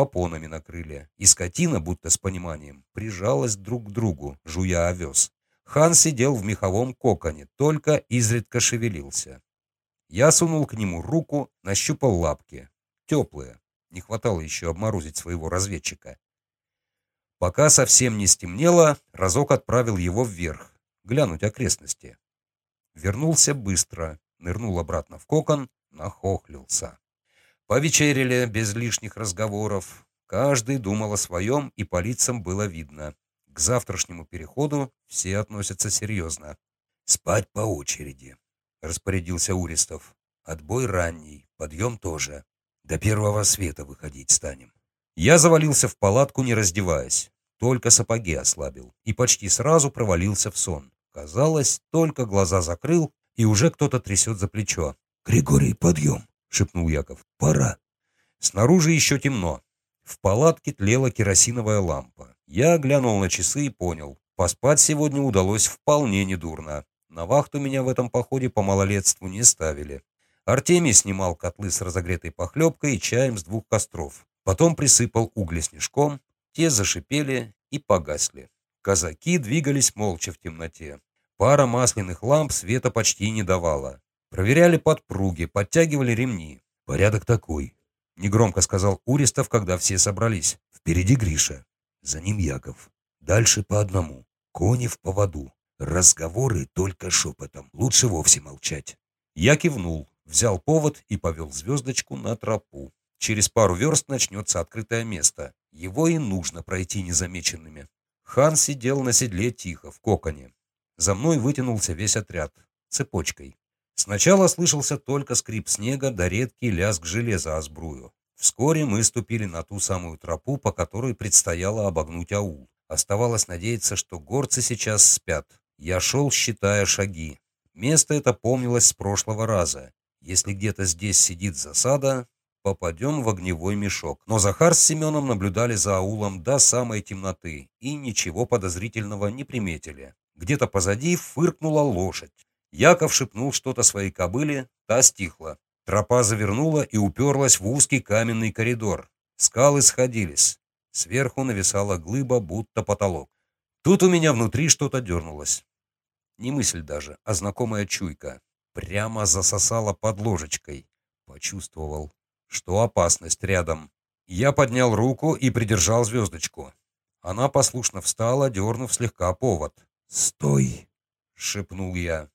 попонами накрыли, и скотина, будто с пониманием, прижалась друг к другу, жуя овес. Хан сидел в меховом коконе, только изредка шевелился. Я сунул к нему руку, нащупал лапки. Теплые. Не хватало еще обморозить своего разведчика. Пока совсем не стемнело, разок отправил его вверх, глянуть окрестности. Вернулся быстро, нырнул обратно в кокон, нахохлился. Повечерили без лишних разговоров. Каждый думал о своем, и по лицам было видно. К завтрашнему переходу все относятся серьезно. «Спать по очереди», — распорядился Уристов. «Отбой ранний, подъем тоже. До первого света выходить станем». Я завалился в палатку, не раздеваясь. Только сапоги ослабил и почти сразу провалился в сон. Казалось, только глаза закрыл, и уже кто-то трясет за плечо. «Григорий, подъем!» — шепнул Яков. «Пора!» Снаружи еще темно. В палатке тлела керосиновая лампа. Я глянул на часы и понял. Поспать сегодня удалось вполне недурно. На вахту меня в этом походе по малолетству не ставили. Артемий снимал котлы с разогретой похлебкой и чаем с двух костров. Потом присыпал угли снежком. Те зашипели и погасли. Казаки двигались молча в темноте. Пара масляных ламп света почти не давала. Проверяли подпруги, подтягивали ремни. «Порядок такой», — негромко сказал Уристов, когда все собрались. «Впереди Гриша, за ним Яков. Дальше по одному. Кони в поводу. Разговоры только шепотом. Лучше вовсе молчать». Я кивнул, взял повод и повел звездочку на тропу. Через пару верст начнется открытое место. Его и нужно пройти незамеченными. Хан сидел на седле тихо, в коконе. За мной вытянулся весь отряд, цепочкой. Сначала слышался только скрип снега да редкий лязг железа о сбрую. Вскоре мы ступили на ту самую тропу, по которой предстояло обогнуть аул. Оставалось надеяться, что горцы сейчас спят. Я шел, считая шаги. Место это помнилось с прошлого раза. Если где-то здесь сидит засада, попадем в огневой мешок. Но Захар с Семеном наблюдали за аулом до самой темноты и ничего подозрительного не приметили. Где-то позади фыркнула лошадь. Яков шепнул что-то своей кобыле, та стихла. Тропа завернула и уперлась в узкий каменный коридор. Скалы сходились. Сверху нависала глыба, будто потолок. Тут у меня внутри что-то дернулось. Не мысль даже, а знакомая чуйка. Прямо засосала под ложечкой. Почувствовал что опасность рядом. Я поднял руку и придержал звездочку. Она послушно встала, дернув слегка повод. «Стой!» — шепнул я.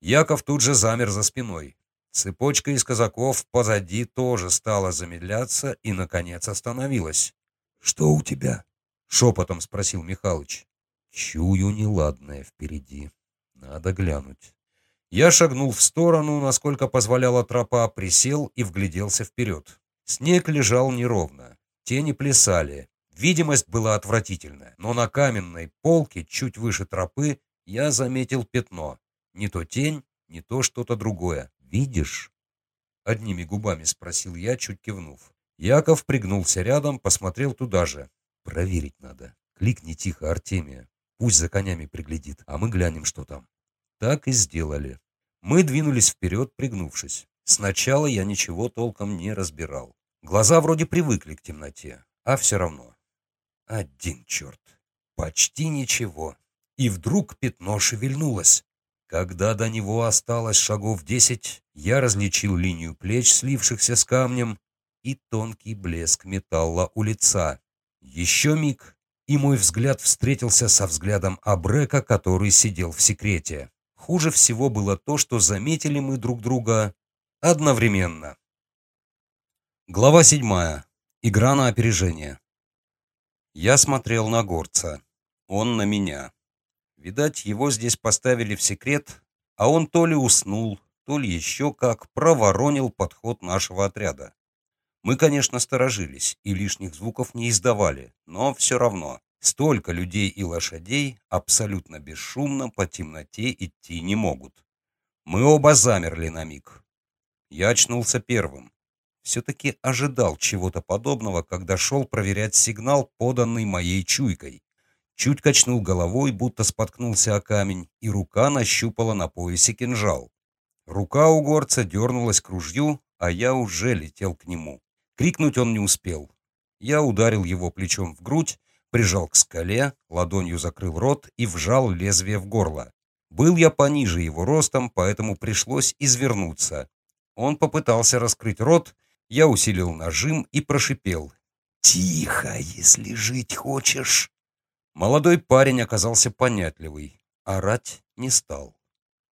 Яков тут же замер за спиной. Цепочка из казаков позади тоже стала замедляться и, наконец, остановилась. «Что у тебя?» — шепотом спросил Михалыч. «Чую неладное впереди. Надо глянуть». Я шагнул в сторону, насколько позволяла тропа, присел и вгляделся вперед. Снег лежал неровно, тени плясали. Видимость была отвратительная, но на каменной полке, чуть выше тропы, я заметил пятно. Не то тень, не то что-то другое. «Видишь?» Одними губами спросил я, чуть кивнув. Яков пригнулся рядом, посмотрел туда же. «Проверить надо. Кликни тихо Артемия. Пусть за конями приглядит, а мы глянем, что там». Так и сделали. Мы двинулись вперед, пригнувшись. Сначала я ничего толком не разбирал. Глаза вроде привыкли к темноте, а все равно. Один черт. Почти ничего. И вдруг пятно шевельнулось. Когда до него осталось шагов десять, я различил линию плеч, слившихся с камнем, и тонкий блеск металла у лица. Еще миг, и мой взгляд встретился со взглядом Абрека, который сидел в секрете. Хуже всего было то, что заметили мы друг друга одновременно. Глава седьмая. Игра на опережение. Я смотрел на горца. Он на меня. Видать, его здесь поставили в секрет, а он то ли уснул, то ли еще как проворонил подход нашего отряда. Мы, конечно, сторожились и лишних звуков не издавали, но все равно. Столько людей и лошадей абсолютно бесшумно по темноте идти не могут. Мы оба замерли на миг. Я очнулся первым. Все-таки ожидал чего-то подобного, когда шел проверять сигнал, поданный моей чуйкой. Чуть качнул головой, будто споткнулся о камень, и рука нащупала на поясе кинжал. Рука у горца дернулась к ружью, а я уже летел к нему. Крикнуть он не успел. Я ударил его плечом в грудь, прижал к скале, ладонью закрыл рот и вжал лезвие в горло. Был я пониже его ростом, поэтому пришлось извернуться. Он попытался раскрыть рот, я усилил нажим и прошипел. «Тихо, если жить хочешь!» Молодой парень оказался понятливый, орать не стал.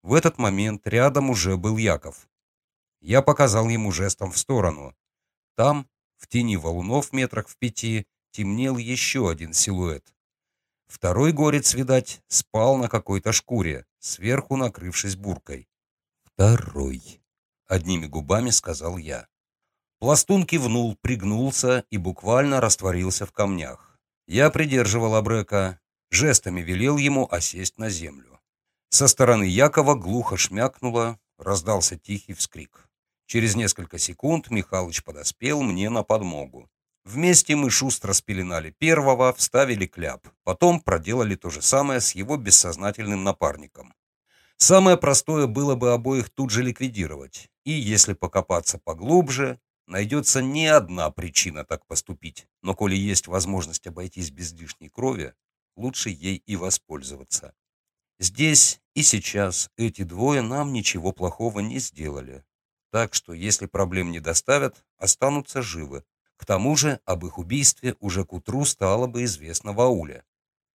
В этот момент рядом уже был Яков. Я показал ему жестом в сторону. Там, в тени валунов метрах в пяти, темнел еще один силуэт. Второй горец, видать, спал на какой-то шкуре, сверху накрывшись буркой. «Второй», — одними губами сказал я. Пластун кивнул, пригнулся и буквально растворился в камнях. Я придерживал Абрека, жестами велел ему осесть на землю. Со стороны Якова глухо шмякнуло, раздался тихий вскрик. Через несколько секунд Михалыч подоспел мне на подмогу. Вместе мы шустро спеленали первого, вставили кляп. Потом проделали то же самое с его бессознательным напарником. Самое простое было бы обоих тут же ликвидировать. И если покопаться поглубже, найдется не одна причина так поступить. Но коли есть возможность обойтись без лишней крови, лучше ей и воспользоваться. Здесь и сейчас эти двое нам ничего плохого не сделали. Так что, если проблем не доставят, останутся живы. К тому же, об их убийстве уже к утру стало бы известно в ауле.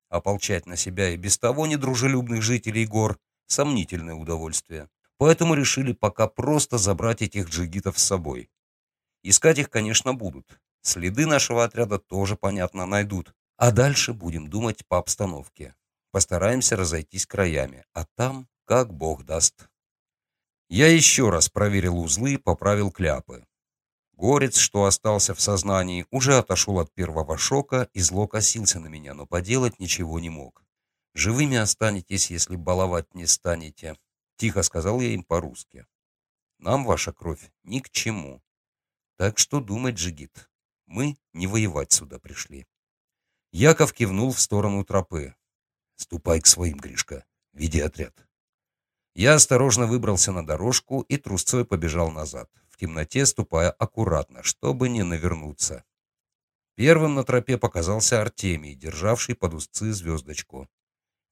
Ополчать на себя и без того недружелюбных жителей гор – сомнительное удовольствие. Поэтому решили пока просто забрать этих джигитов с собой. Искать их, конечно, будут. Следы нашего отряда тоже, понятно, найдут. А дальше будем думать по обстановке. Постараемся разойтись краями, а там как бог даст. Я еще раз проверил узлы, поправил кляпы. Горец, что остался в сознании, уже отошел от первого шока и зло косился на меня, но поделать ничего не мог. «Живыми останетесь, если баловать не станете», — тихо сказал я им по-русски. «Нам ваша кровь ни к чему. Так что думать, Джигит, мы не воевать сюда пришли». Яков кивнул в сторону тропы. «Ступай к своим, Гришка, веди отряд». Я осторожно выбрался на дорожку и трусцой побежал назад, в темноте ступая аккуратно, чтобы не навернуться. Первым на тропе показался Артемий, державший под узцы звездочку.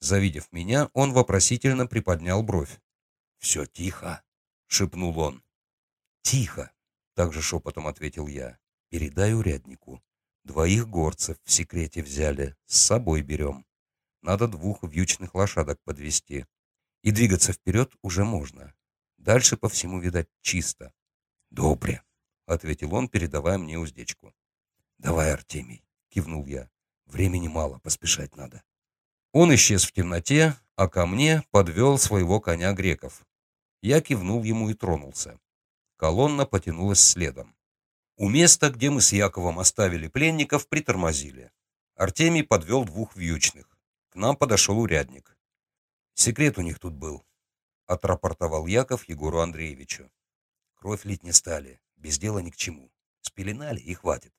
Завидев меня, он вопросительно приподнял бровь. «Все тихо», — шепнул он. «Тихо», — также шепотом ответил я. «Передай уряднику. Двоих горцев в секрете взяли, с собой берем. Надо двух вьючных лошадок подвести. И двигаться вперед уже можно. Дальше по всему, видать, чисто. «Добре», — ответил он, передавая мне уздечку. «Давай, Артемий», — кивнул я. «Времени мало, поспешать надо». Он исчез в темноте, а ко мне подвел своего коня греков. Я кивнул ему и тронулся. Колонна потянулась следом. У места, где мы с Яковом оставили пленников, притормозили. Артемий подвел двух вьючных. К нам подошел урядник. Секрет у них тут был, отрапортовал Яков Егору Андреевичу. Кровь лить не стали, без дела ни к чему. Спеленали и хватит.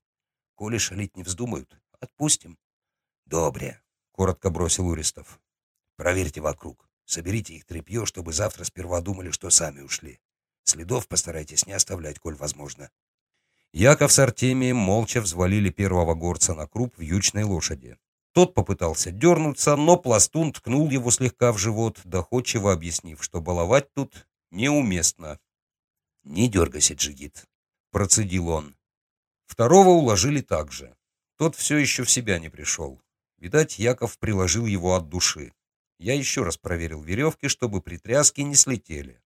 Коли шалить не вздумают, отпустим. Добре, коротко бросил Уристов. Проверьте вокруг. Соберите их тряпье, чтобы завтра сперва думали, что сами ушли. Следов постарайтесь не оставлять, коль возможно. Яков с Артемием молча взвалили первого горца на круп вьючной лошади. Тот попытался дернуться, но пластун ткнул его слегка в живот, доходчиво объяснив, что баловать тут неуместно. «Не дергайся, джигит», — процедил он. Второго уложили так же. Тот все еще в себя не пришел. Видать, Яков приложил его от души. Я еще раз проверил веревки, чтобы притряски не слетели.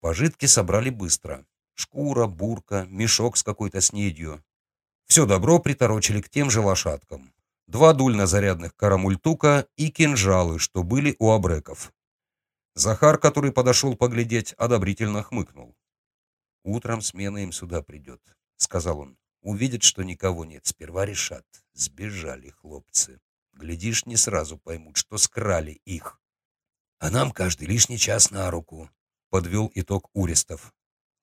Пожитки собрали быстро. Шкура, бурка, мешок с какой-то снедью. Все добро приторочили к тем же лошадкам два дульнозарядных карамультука и кинжалы, что были у абреков. Захар, который подошел поглядеть, одобрительно хмыкнул. «Утром смена им сюда придет», — сказал он. «Увидят, что никого нет, сперва решат. Сбежали хлопцы. Глядишь, не сразу поймут, что скрали их». «А нам каждый лишний час на руку», — подвел итог Уристов.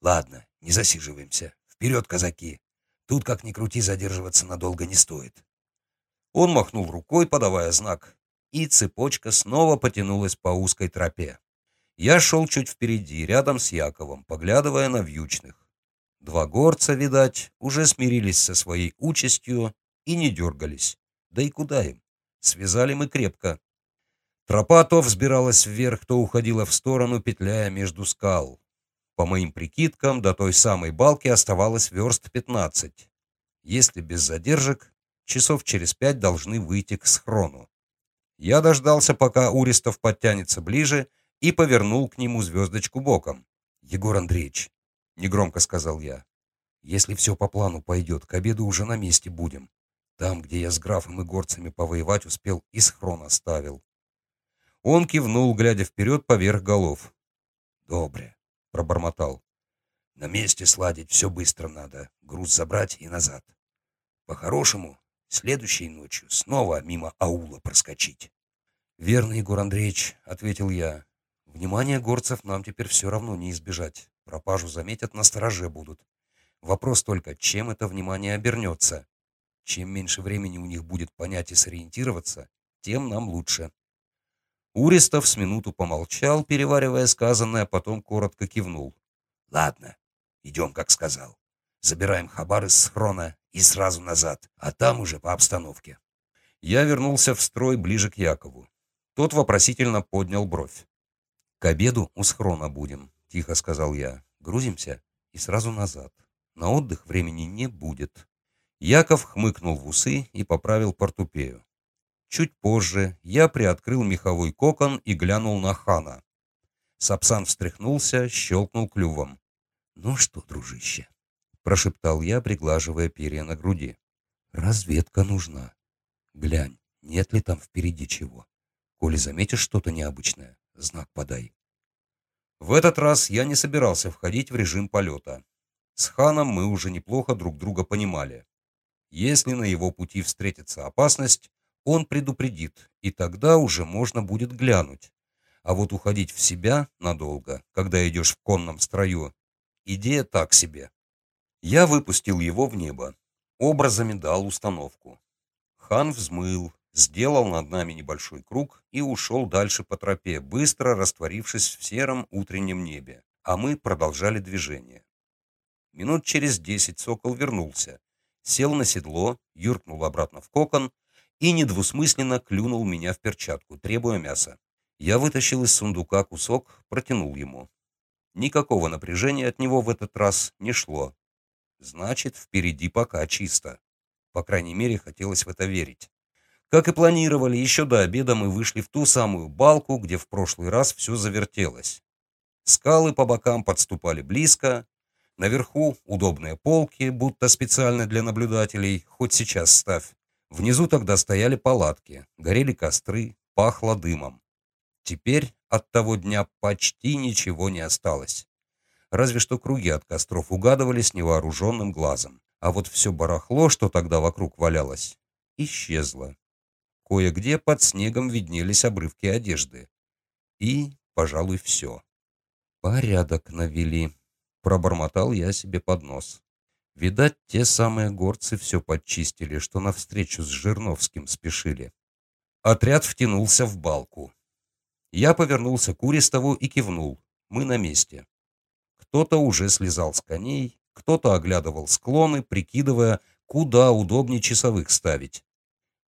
«Ладно, не засиживаемся. Вперед, казаки! Тут, как ни крути, задерживаться надолго не стоит». Он махнул рукой, подавая знак, и цепочка снова потянулась по узкой тропе. Я шел чуть впереди, рядом с Яковом, поглядывая на вьючных. Два горца, видать, уже смирились со своей участью и не дергались. Да и куда им? Связали мы крепко. Тропа то взбиралась вверх, то уходила в сторону, петляя между скал. По моим прикидкам, до той самой балки оставалось верст 15. Если без задержек, часов через пять должны выйти к схрону. Я дождался, пока Уристов подтянется ближе, и повернул к нему звездочку боком. «Егор Андреевич», — негромко сказал я, — «если все по плану пойдет, к обеду уже на месте будем. Там, где я с графом и горцами повоевать успел, и схрон оставил. Он кивнул, глядя вперед поверх голов. «Добре», — пробормотал. «На месте сладить все быстро надо, груз забрать и назад. По-хорошему, следующей ночью снова мимо аула проскочить». «Верно, Егор Андреевич», — ответил я. «Внимание горцев нам теперь все равно не избежать. Пропажу заметят, на стороже будут. Вопрос только, чем это внимание обернется. Чем меньше времени у них будет понять и сориентироваться, тем нам лучше». Уристов с минуту помолчал, переваривая сказанное, а потом коротко кивнул. «Ладно, идем, как сказал. Забираем хабар из схрона и сразу назад, а там уже по обстановке». Я вернулся в строй ближе к Якову. Тот вопросительно поднял бровь. «К обеду у схрона будем», — тихо сказал я. «Грузимся и сразу назад. На отдых времени не будет». Яков хмыкнул в усы и поправил портупею. Чуть позже я приоткрыл меховой кокон и глянул на хана. Сапсан встряхнулся, щелкнул клювом. «Ну что, дружище?» — прошептал я, приглаживая перья на груди. «Разведка нужна. Глянь, нет ли там впереди чего. Коли заметишь что-то необычное, знак подай». В этот раз я не собирался входить в режим полета. С ханом мы уже неплохо друг друга понимали. Если на его пути встретится опасность, он предупредит, и тогда уже можно будет глянуть. А вот уходить в себя надолго, когда идешь в конном строю, идея так себе. Я выпустил его в небо, образами дал установку. Хан взмыл, сделал над нами небольшой круг и ушел дальше по тропе, быстро растворившись в сером утреннем небе, а мы продолжали движение. Минут через десять сокол вернулся, сел на седло, юркнул обратно в кокон и недвусмысленно клюнул меня в перчатку, требуя мяса. Я вытащил из сундука кусок, протянул ему. Никакого напряжения от него в этот раз не шло. Значит, впереди пока чисто. По крайней мере, хотелось в это верить. Как и планировали, еще до обеда мы вышли в ту самую балку, где в прошлый раз все завертелось. Скалы по бокам подступали близко. Наверху удобные полки, будто специально для наблюдателей, хоть сейчас ставь. Внизу тогда стояли палатки, горели костры, пахло дымом. Теперь от того дня почти ничего не осталось. Разве что круги от костров угадывались невооруженным глазом. А вот все барахло, что тогда вокруг валялось, исчезло. Кое-где под снегом виднелись обрывки одежды. И, пожалуй, все. «Порядок навели», — пробормотал я себе под нос. Видать, те самые горцы все подчистили, что навстречу с Жирновским спешили. Отряд втянулся в балку. Я повернулся к Уристову и кивнул. Мы на месте. Кто-то уже слезал с коней, кто-то оглядывал склоны, прикидывая, куда удобнее часовых ставить.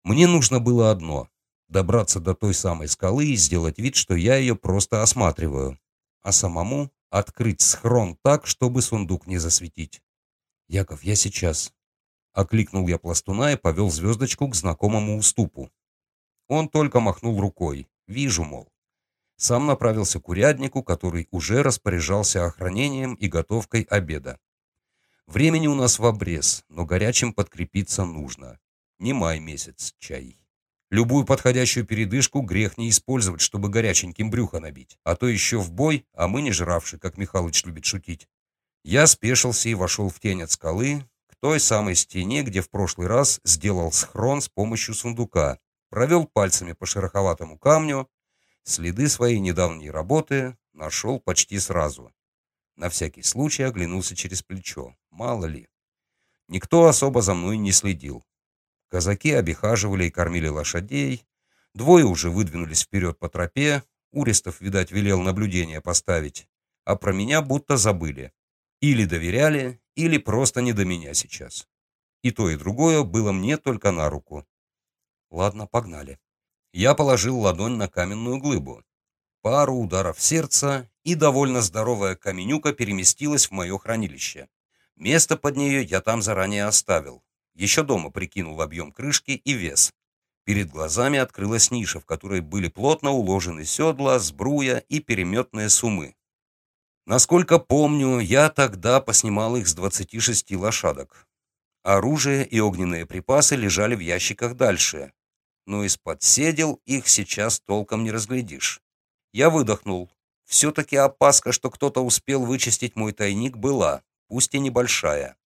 Мне нужно было одно — добраться до той самой скалы и сделать вид, что я ее просто осматриваю, а самому открыть схрон так, чтобы сундук не засветить. «Яков, я сейчас». Окликнул я пластуна и повел звездочку к знакомому уступу. Он только махнул рукой. «Вижу, мол». Сам направился к уряднику, который уже распоряжался охранением и готовкой обеда. Времени у нас в обрез, но горячим подкрепиться нужно. Не май месяц, чай. Любую подходящую передышку грех не использовать, чтобы горяченьким брюхо набить. А то еще в бой, а мы не жравши, как Михалыч любит шутить. Я спешился и вошел в тень от скалы, к той самой стене, где в прошлый раз сделал схрон с помощью сундука. Провел пальцами по шероховатому камню. Следы своей недавней работы нашел почти сразу. На всякий случай оглянулся через плечо. Мало ли. Никто особо за мной не следил. Казаки обихаживали и кормили лошадей. Двое уже выдвинулись вперед по тропе. Уристов, видать, велел наблюдение поставить. А про меня будто забыли. Или доверяли, или просто не до меня сейчас. И то, и другое было мне только на руку. Ладно, погнали. Я положил ладонь на каменную глыбу. Пару ударов сердца, и довольно здоровая каменюка переместилась в мое хранилище. Место под нее я там заранее оставил. Еще дома прикинул объем крышки и вес. Перед глазами открылась ниша, в которой были плотно уложены седла, сбруя и переметные сумы. Насколько помню, я тогда поснимал их с 26 лошадок. Оружие и огненные припасы лежали в ящиках дальше, но из-под седел их сейчас толком не разглядишь. Я выдохнул. Все-таки опаска, что кто-то успел вычистить мой тайник, была, пусть и небольшая.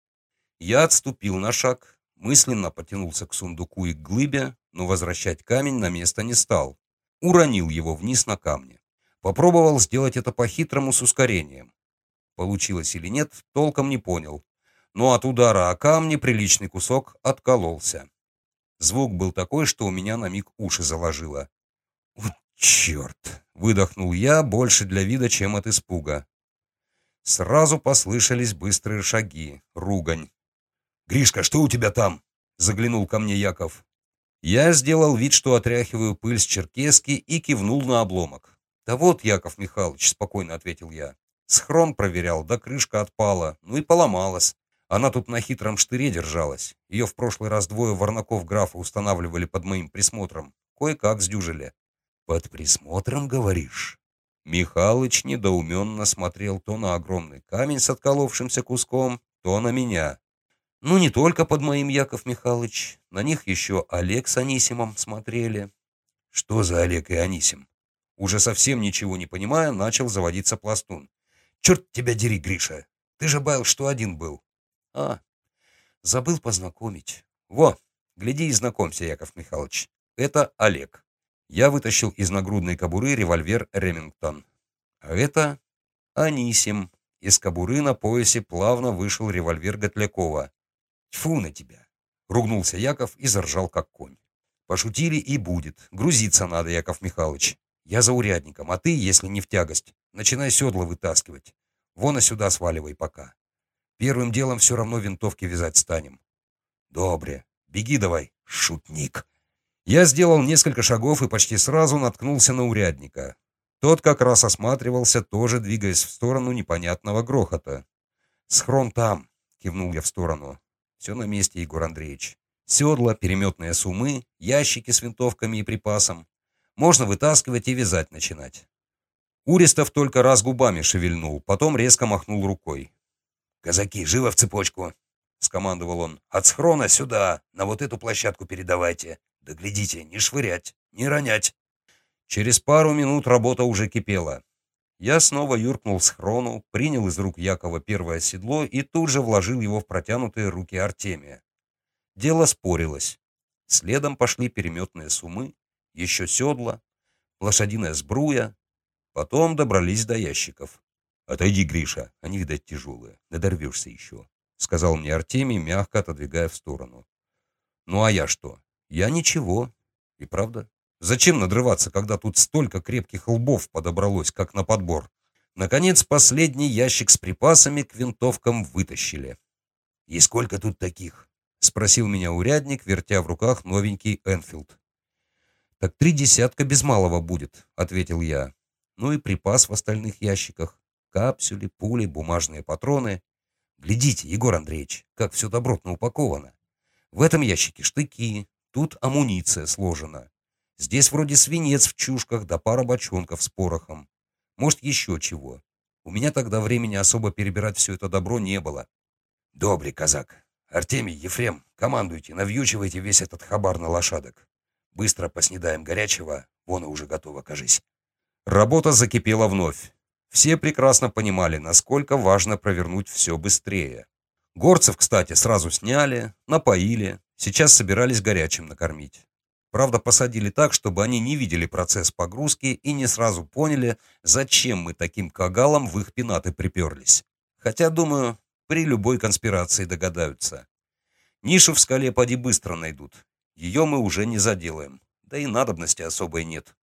Я отступил на шаг, мысленно потянулся к сундуку и к глыбе, но возвращать камень на место не стал. Уронил его вниз на камни. Попробовал сделать это по-хитрому с ускорением. Получилось или нет, толком не понял. Но от удара о камни приличный кусок откололся. Звук был такой, что у меня на миг уши заложило. «Вот черт!» — выдохнул я, больше для вида, чем от испуга. Сразу послышались быстрые шаги, ругань. «Гришка, что у тебя там?» — заглянул ко мне Яков. Я сделал вид, что отряхиваю пыль с черкески и кивнул на обломок. «Да вот, Яков Михайлович», — спокойно ответил я. Схрон проверял, да крышка отпала, ну и поломалась. Она тут на хитром штыре держалась. Ее в прошлый раз двое варнаков графа устанавливали под моим присмотром. Кое-как сдюжили. «Под присмотром, говоришь?» Михалыч недоуменно смотрел то на огромный камень с отколовшимся куском, то на меня. Ну, не только под моим, Яков Михайлович. На них еще Олег с Анисимом смотрели. Что за Олег и Анисим? Уже совсем ничего не понимая, начал заводиться пластун. Черт тебя дери, Гриша. Ты же баял, что один был. А, забыл познакомить. Во, гляди и знакомься, Яков Михайлович. Это Олег. Я вытащил из нагрудной кобуры револьвер Ремингтон. А это Анисим. Из кобуры на поясе плавно вышел револьвер Готлякова. Тьфу на тебя! Ругнулся Яков и заржал, как конь. Пошутили и будет. Грузиться надо, Яков Михайлович. Я за урядником, а ты, если не в тягость, начинай седла вытаскивать. Вон и сюда сваливай пока. Первым делом все равно винтовки вязать станем. Добре. Беги давай, шутник. Я сделал несколько шагов и почти сразу наткнулся на урядника. Тот как раз осматривался, тоже двигаясь в сторону непонятного грохота. «Схрон там», — кивнул я в сторону. «Все на месте, Егор Андреевич. Седла, переметные сумы, ящики с винтовками и припасом. Можно вытаскивать и вязать начинать». Уристов только раз губами шевельнул, потом резко махнул рукой. «Казаки, живо в цепочку!» — скомандовал он. «От схрона сюда, на вот эту площадку передавайте. Да глядите, не швырять, не ронять!» Через пару минут работа уже кипела. Я снова юркнул в схрону, принял из рук Якова первое седло и тут же вложил его в протянутые руки Артемия. Дело спорилось. Следом пошли переметные сумы, еще седла, лошадиная сбруя. Потом добрались до ящиков. «Отойди, Гриша, они, видать, тяжелые, надорвешься еще», — сказал мне Артемий, мягко отодвигая в сторону. «Ну а я что? Я ничего. И правда, зачем надрываться, когда тут столько крепких лбов подобралось, как на подбор?» Наконец, последний ящик с припасами к винтовкам вытащили. «И сколько тут таких?» — спросил меня урядник, вертя в руках новенький Энфилд. «Так три десятка без малого будет», — ответил я. «Ну и припас в остальных ящиках капсюли, пули, бумажные патроны. Глядите, Егор Андреевич, как все добротно упаковано. В этом ящике штыки, тут амуниция сложена. Здесь вроде свинец в чушках да пара бочонков с порохом. Может, еще чего. У меня тогда времени особо перебирать все это добро не было. Добрый казак. Артемий, Ефрем, командуйте, навьючивайте весь этот хабар на лошадок. Быстро поснедаем горячего, вон и уже готово, кажись. Работа закипела вновь. Все прекрасно понимали, насколько важно провернуть все быстрее. Горцев, кстати, сразу сняли, напоили, сейчас собирались горячим накормить. Правда, посадили так, чтобы они не видели процесс погрузки и не сразу поняли, зачем мы таким кагалом в их пенаты приперлись. Хотя, думаю, при любой конспирации догадаются. Нишу в скале поди быстро найдут. Ее мы уже не заделаем. Да и надобности особой нет.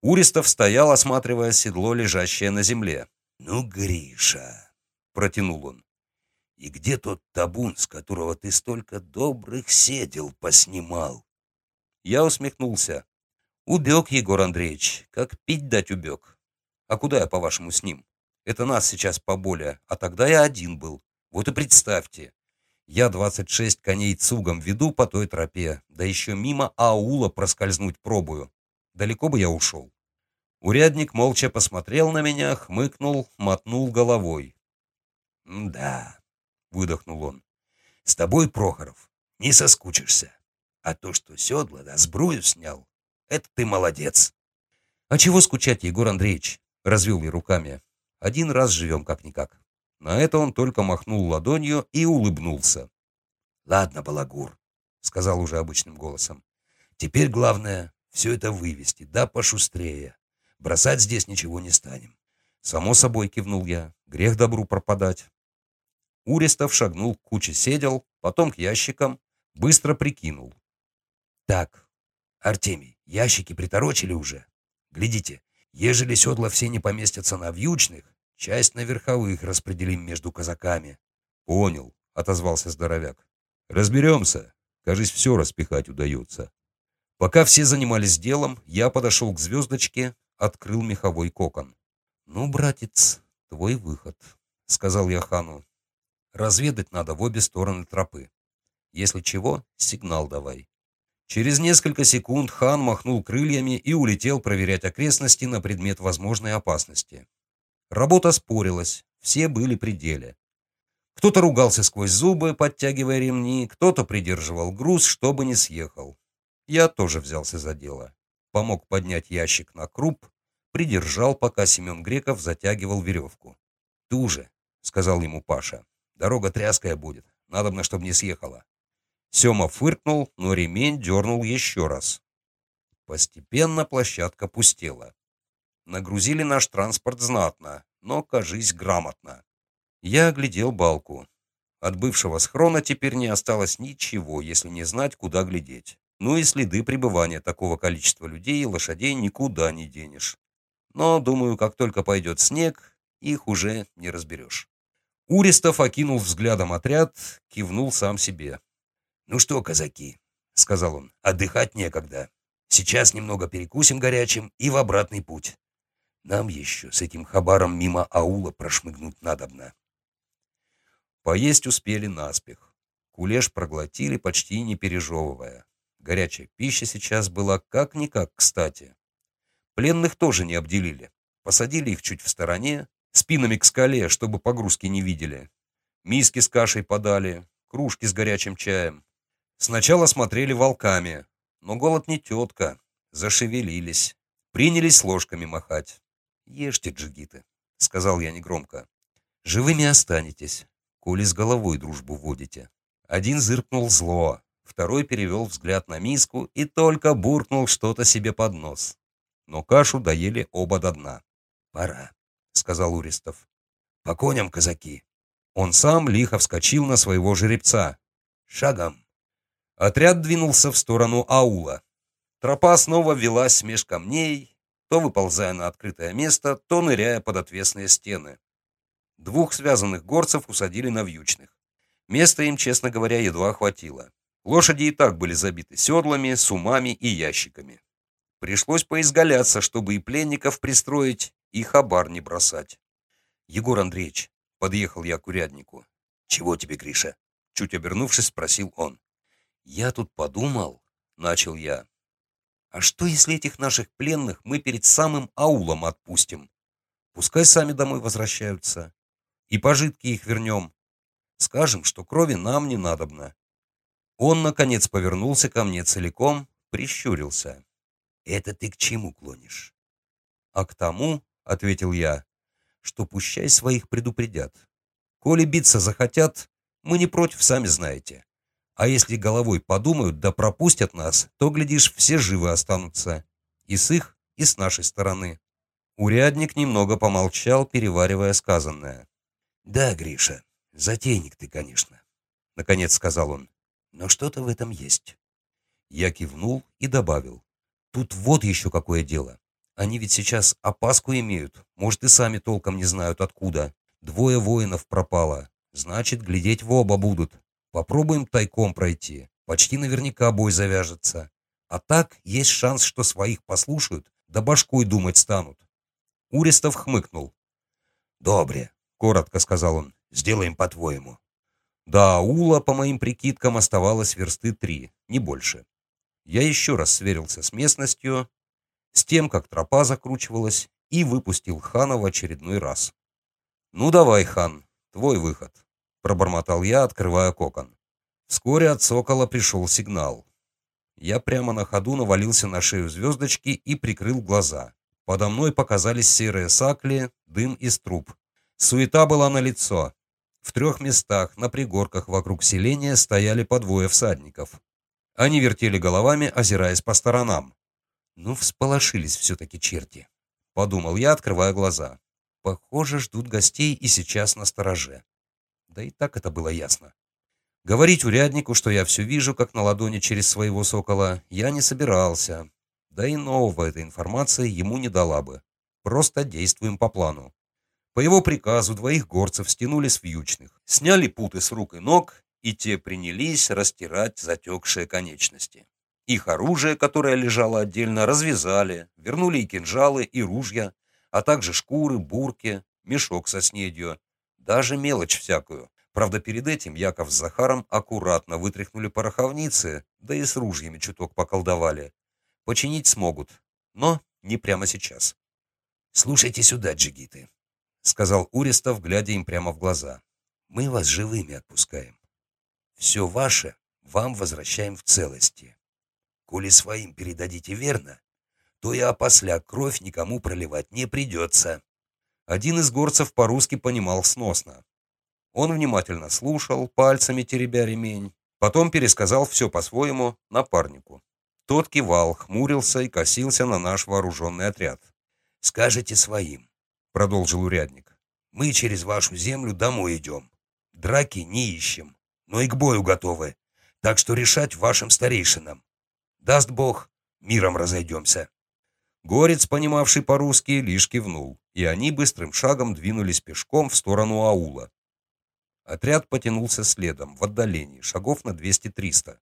Уристов стоял, осматривая седло, лежащее на земле. «Ну, Гриша!» — протянул он. И где тот табун, с которого ты столько добрых седел поснимал? Я усмехнулся. Убег, Егор Андреевич, как пить дать убег. А куда я, по-вашему, с ним? Это нас сейчас поболее, а тогда я один был. Вот и представьте. Я 26 коней цугом веду по той тропе, да еще мимо аула проскользнуть пробую. Далеко бы я ушел. Урядник молча посмотрел на меня, хмыкнул, мотнул головой. «Да», — выдохнул он, — «с тобой, Прохоров, не соскучишься. А то, что седло да сбрую снял, это ты молодец». «А чего скучать, Егор Андреевич?» — развел я руками. «Один раз живем как-никак». На это он только махнул ладонью и улыбнулся. «Ладно, Балагур», — сказал уже обычным голосом. «Теперь главное все это вывести, да пошустрее. Бросать здесь ничего не станем». «Само собой», — кивнул я, — «грех добру пропадать». Уристов шагнул к куче седел, потом к ящикам, быстро прикинул. «Так, Артемий, ящики приторочили уже. Глядите, ежели седла все не поместятся на вьючных, Часть на верховых распределим между казаками. Понял, отозвался здоровяк. Разберемся. Кажись, все распихать удается. Пока все занимались делом, я подошел к звездочке, открыл меховой кокон. «Ну, братец, твой выход», — сказал я хану. «Разведать надо в обе стороны тропы. Если чего, сигнал давай». Через несколько секунд хан махнул крыльями и улетел проверять окрестности на предмет возможной опасности. Работа спорилась, все были при деле. Кто-то ругался сквозь зубы, подтягивая ремни, кто-то придерживал груз, чтобы не съехал. Я тоже взялся за дело. Помог поднять ящик на круп, придержал, пока Семен Греков затягивал веревку. «Туже», — сказал ему Паша. «Дорога тряская будет, надобно, чтобы не съехала». Сема фыркнул, но ремень дернул еще раз. Постепенно площадка пустела. Нагрузили наш транспорт знатно, но, кажись, грамотно. Я оглядел балку. От бывшего схрона теперь не осталось ничего, если не знать, куда глядеть. Ну и следы пребывания такого количества людей и лошадей никуда не денешь. Но, думаю, как только пойдет снег, их уже не разберешь. Уристов окинул взглядом отряд, кивнул сам себе. «Ну что, казаки», — сказал он, — «отдыхать некогда. Сейчас немного перекусим горячим и в обратный путь. Нам еще с этим хабаром мимо аула прошмыгнуть надобно. Поесть успели наспех. Кулеш проглотили, почти не пережевывая. Горячая пища сейчас была как-никак кстати. Пленных тоже не обделили. Посадили их чуть в стороне, спинами к скале, чтобы погрузки не видели. Миски с кашей подали, кружки с горячим чаем. Сначала смотрели волками, но голод не тетка. Зашевелились, принялись ложками махать. «Ешьте, джигиты», — сказал я негромко. «Живыми останетесь, коли с головой дружбу водите». Один зыркнул зло, второй перевел взгляд на миску и только буркнул что-то себе под нос. Но кашу доели оба до дна. «Пора», — сказал Уристов. «По коням, казаки!» Он сам лихо вскочил на своего жеребца. «Шагом!» Отряд двинулся в сторону аула. Тропа снова велась меж камней, то выползая на открытое место, то ныряя под отвесные стены. Двух связанных горцев усадили на вьючных. Места им, честно говоря, едва хватило. Лошади и так были забиты седлами, сумами и ящиками. Пришлось поизгаляться, чтобы и пленников пристроить, и хабар не бросать. «Егор Андреевич», — подъехал я к уряднику. «Чего тебе, Гриша?» Чуть обернувшись, спросил он. «Я тут подумал», — начал я. А что, если этих наших пленных мы перед самым аулом отпустим? Пускай сами домой возвращаются. И пожитки их вернем. Скажем, что крови нам не надобно. Он, наконец, повернулся ко мне целиком, прищурился. «Это ты к чему клонишь?» «А к тому, — ответил я, — что пущай своих предупредят. Коли биться захотят, мы не против, сами знаете. А если головой подумают, да пропустят нас, то, глядишь, все живы останутся. И с их, и с нашей стороны. Урядник немного помолчал, переваривая сказанное. «Да, Гриша, затейник ты, конечно», — наконец сказал он. «Но что-то в этом есть». Я кивнул и добавил. «Тут вот еще какое дело. Они ведь сейчас опаску имеют. Может, и сами толком не знают откуда. Двое воинов пропало. Значит, глядеть в оба будут. Попробуем тайком пройти. Почти наверняка бой завяжется. А так есть шанс, что своих послушают, да башкой думать станут. Уристов хмыкнул. «Добре», — коротко сказал он, — «сделаем по-твоему». Да, Ула, по моим прикидкам, оставалось версты три, не больше. Я еще раз сверился с местностью, с тем, как тропа закручивалась, и выпустил Хана в очередной раз. «Ну давай, Хан, твой выход», — пробормотал я, открывая кокон. Вскоре от сокола пришел сигнал. Я прямо на ходу навалился на шею звездочки и прикрыл глаза. Подо мной показались серые сакли, дым из труб. Суета была на лицо. В трех местах на пригорках вокруг селения стояли по двое всадников. Они вертели головами, озираясь по сторонам. Ну, всполошились все-таки черти. Подумал я, открывая глаза. Похоже, ждут гостей и сейчас на стороже. Да и так это было ясно. Говорить уряднику, что я все вижу, как на ладони через своего сокола, я не собирался. Да и нового этой информации ему не дала бы. Просто действуем по плану. По его приказу двоих горцев стянули с вьючных, сняли путы с рук и ног и те принялись растирать затекшие конечности. Их оружие, которое лежало отдельно, развязали, вернули и кинжалы, и ружья, а также шкуры, бурки, мешок со снедью, даже мелочь всякую. Правда, перед этим Яков с Захаром аккуратно вытряхнули пороховницы, да и с ружьями чуток поколдовали. Починить смогут, но не прямо сейчас. «Слушайте сюда, джигиты», — сказал Уристов, глядя им прямо в глаза. «Мы вас живыми отпускаем. Все ваше вам возвращаем в целости. Коли своим передадите верно, то и опосля кровь никому проливать не придется. Один из горцев по-русски понимал сносно. Он внимательно слушал, пальцами теребя ремень, потом пересказал все по-своему напарнику. Тот кивал, хмурился и косился на наш вооруженный отряд. «Скажете своим», — продолжил урядник. «Мы через вашу землю домой идем. Драки не ищем но и к бою готовы. Так что решать вашим старейшинам. Даст Бог, миром разойдемся». Горец, понимавший по-русски, лишь кивнул, и они быстрым шагом двинулись пешком в сторону аула. Отряд потянулся следом, в отдалении, шагов на 200-300.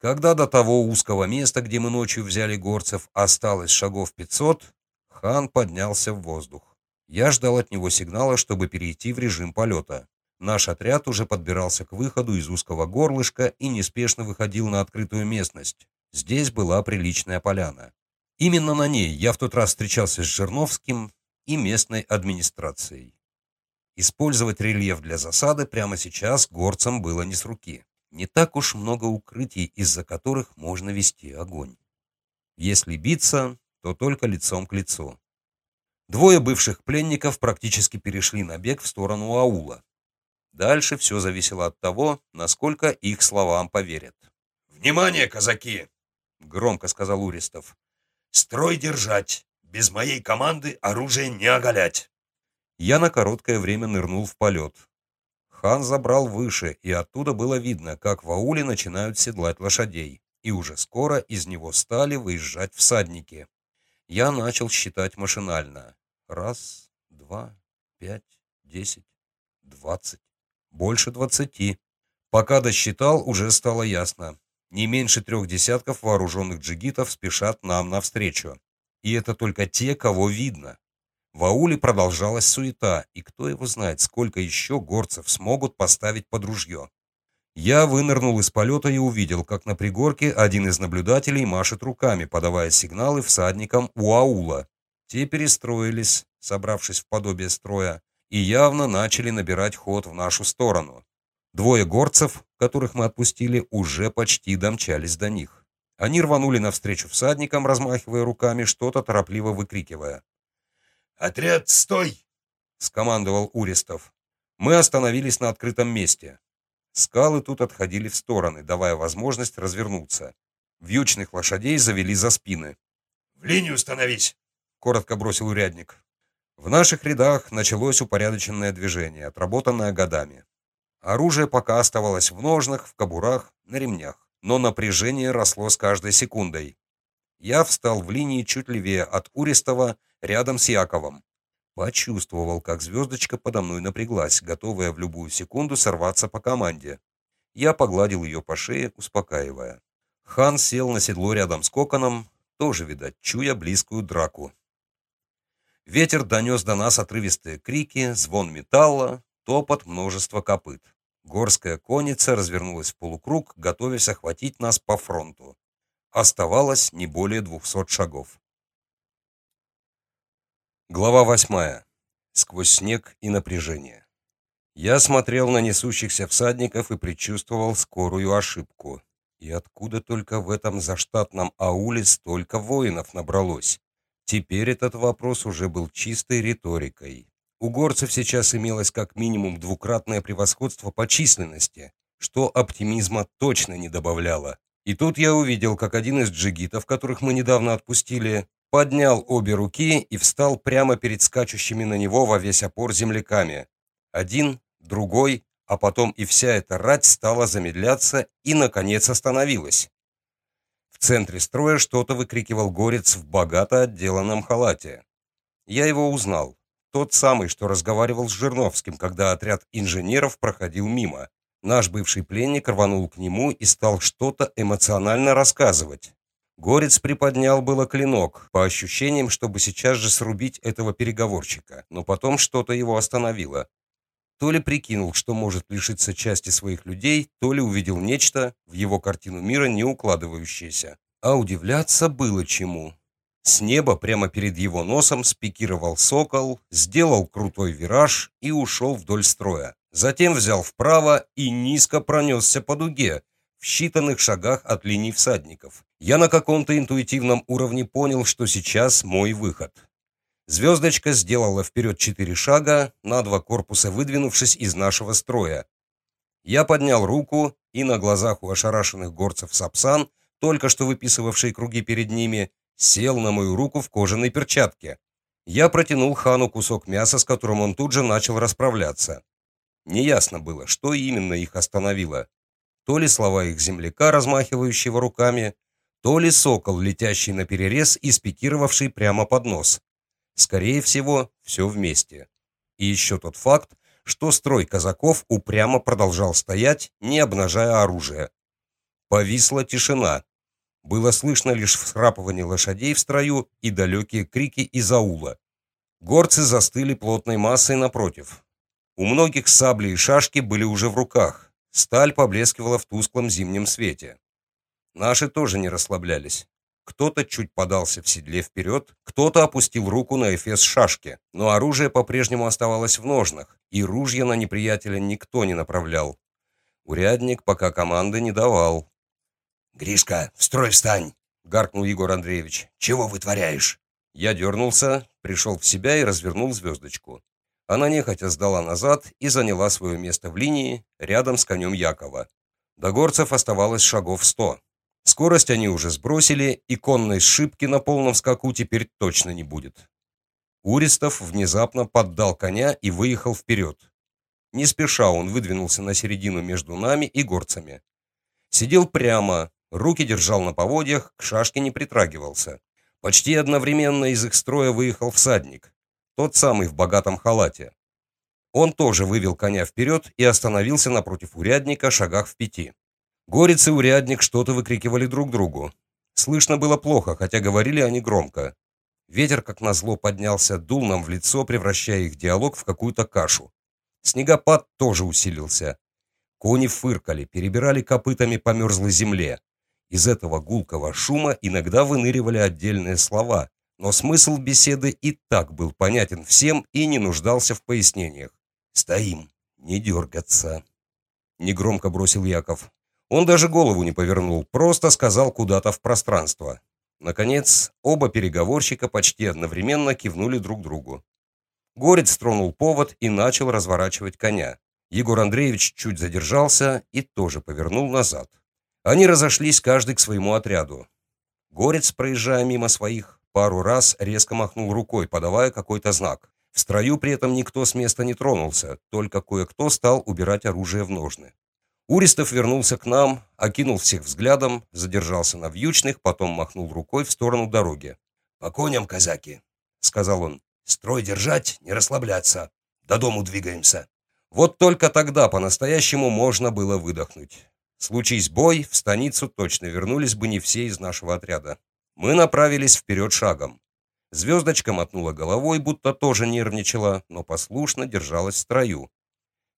Когда до того узкого места, где мы ночью взяли горцев, осталось шагов 500, хан поднялся в воздух. Я ждал от него сигнала, чтобы перейти в режим полета. Наш отряд уже подбирался к выходу из узкого горлышка и неспешно выходил на открытую местность. Здесь была приличная поляна. Именно на ней я в тот раз встречался с Жирновским и местной администрацией. Использовать рельеф для засады прямо сейчас горцам было не с руки. Не так уж много укрытий, из-за которых можно вести огонь. Если биться, то только лицом к лицу. Двое бывших пленников практически перешли на бег в сторону аула. Дальше все зависело от того, насколько их словам поверят. «Внимание, казаки!» — громко сказал Уристов. «Строй держать! Без моей команды оружие не оголять!» Я на короткое время нырнул в полет. Хан забрал выше, и оттуда было видно, как в ауле начинают седлать лошадей, и уже скоро из него стали выезжать всадники. Я начал считать машинально. Раз, два, пять, десять, двадцать. Больше двадцати. Пока досчитал, уже стало ясно. Не меньше трех десятков вооруженных джигитов спешат нам навстречу. И это только те, кого видно. В ауле продолжалась суета, и кто его знает, сколько еще горцев смогут поставить под ружье. Я вынырнул из полета и увидел, как на пригорке один из наблюдателей машет руками, подавая сигналы всадникам у аула. Те перестроились, собравшись в подобие строя, и явно начали набирать ход в нашу сторону. Двое горцев, которых мы отпустили, уже почти домчались до них. Они рванули навстречу всадникам, размахивая руками, что-то торопливо выкрикивая. «Отряд, стой!» — скомандовал Уристов. Мы остановились на открытом месте. Скалы тут отходили в стороны, давая возможность развернуться. Вьючных лошадей завели за спины. «В линию становись!» — коротко бросил урядник. В наших рядах началось упорядоченное движение, отработанное годами. Оружие пока оставалось в ножнах, в кобурах, на ремнях, но напряжение росло с каждой секундой. Я встал в линии чуть левее от Уристова, рядом с Яковом. Почувствовал, как звездочка подо мной напряглась, готовая в любую секунду сорваться по команде. Я погладил ее по шее, успокаивая. Хан сел на седло рядом с коконом, тоже, видать, чуя близкую драку. Ветер донес до нас отрывистые крики, звон металла, топот множества копыт. Горская конница развернулась в полукруг, готовясь охватить нас по фронту. Оставалось не более двухсот шагов. Глава восьмая. Сквозь снег и напряжение. Я смотрел на несущихся всадников и предчувствовал скорую ошибку. И откуда только в этом заштатном ауле столько воинов набралось? Теперь этот вопрос уже был чистой риторикой. У горцев сейчас имелось как минимум двукратное превосходство по численности, что оптимизма точно не добавляло. И тут я увидел, как один из джигитов, которых мы недавно отпустили, поднял обе руки и встал прямо перед скачущими на него во весь опор земляками. Один, другой, а потом и вся эта рать стала замедляться и, наконец, остановилась. В центре строя что-то выкрикивал горец в богато отделанном халате. Я его узнал. Тот самый, что разговаривал с Жирновским, когда отряд инженеров проходил мимо. Наш бывший пленник рванул к нему и стал что-то эмоционально рассказывать. Горец приподнял было клинок, по ощущениям, чтобы сейчас же срубить этого переговорщика, но потом что-то его остановило. То ли прикинул, что может лишиться части своих людей, то ли увидел нечто в его картину мира не укладывающееся. А удивляться было чему. С неба прямо перед его носом спикировал сокол, сделал крутой вираж и ушел вдоль строя. Затем взял вправо и низко пронесся по дуге, в считанных шагах от линий всадников. Я на каком-то интуитивном уровне понял, что сейчас мой выход. Звездочка сделала вперед четыре шага, на два корпуса выдвинувшись из нашего строя. Я поднял руку, и на глазах у ошарашенных горцев Сапсан, только что выписывавший круги перед ними, сел на мою руку в кожаной перчатке. Я протянул хану кусок мяса, с которым он тут же начал расправляться. Неясно было, что именно их остановило. То ли слова их земляка, размахивающего руками, то ли сокол, летящий на перерез и спикировавший прямо под нос. Скорее всего, все вместе. И еще тот факт, что строй казаков упрямо продолжал стоять, не обнажая оружие. Повисла тишина. Было слышно лишь всхрапывание лошадей в строю и далекие крики из аула. Горцы застыли плотной массой напротив. У многих сабли и шашки были уже в руках. Сталь поблескивала в тусклом зимнем свете. Наши тоже не расслаблялись. Кто-то чуть подался в седле вперед, кто-то опустил руку на эфес шашки, но оружие по-прежнему оставалось в ножнах, и ружья на неприятеля никто не направлял. Урядник пока команды не давал. «Гришка, в строй встань!» — гаркнул Егор Андреевич. «Чего вытворяешь?» Я дернулся, пришел в себя и развернул звездочку. Она нехотя сдала назад и заняла свое место в линии рядом с конем Якова. До горцев оставалось шагов сто. Скорость они уже сбросили, и конной сшибки на полном скаку теперь точно не будет. Уристов внезапно поддал коня и выехал вперед. Не спеша он выдвинулся на середину между нами и горцами. Сидел прямо, руки держал на поводьях, к шашке не притрагивался. Почти одновременно из их строя выехал всадник, тот самый в богатом халате. Он тоже вывел коня вперед и остановился напротив урядника шагах в пяти. Горец и урядник что-то выкрикивали друг другу. Слышно было плохо, хотя говорили они громко. Ветер, как назло, поднялся, дул нам в лицо, превращая их диалог в какую-то кашу. Снегопад тоже усилился. Кони фыркали, перебирали копытами по мерзлой земле. Из этого гулкого шума иногда выныривали отдельные слова, но смысл беседы и так был понятен всем и не нуждался в пояснениях. «Стоим, не дергаться», — негромко бросил Яков. Он даже голову не повернул, просто сказал куда-то в пространство. Наконец, оба переговорщика почти одновременно кивнули друг другу. Горец тронул повод и начал разворачивать коня. Егор Андреевич чуть задержался и тоже повернул назад. Они разошлись каждый к своему отряду. Горец, проезжая мимо своих, пару раз резко махнул рукой, подавая какой-то знак. В строю при этом никто с места не тронулся, только кое-кто стал убирать оружие в ножны. Уристов вернулся к нам, окинул всех взглядом, задержался на вьючных, потом махнул рукой в сторону дороги. «По коням, казаки!» — сказал он. Строй держать, не расслабляться. До дому двигаемся. Вот только тогда по-настоящему можно было выдохнуть. Случись бой, в станицу точно вернулись бы не все из нашего отряда. Мы направились вперед шагом. Звездочка мотнула головой, будто тоже нервничала, но послушно держалась в строю.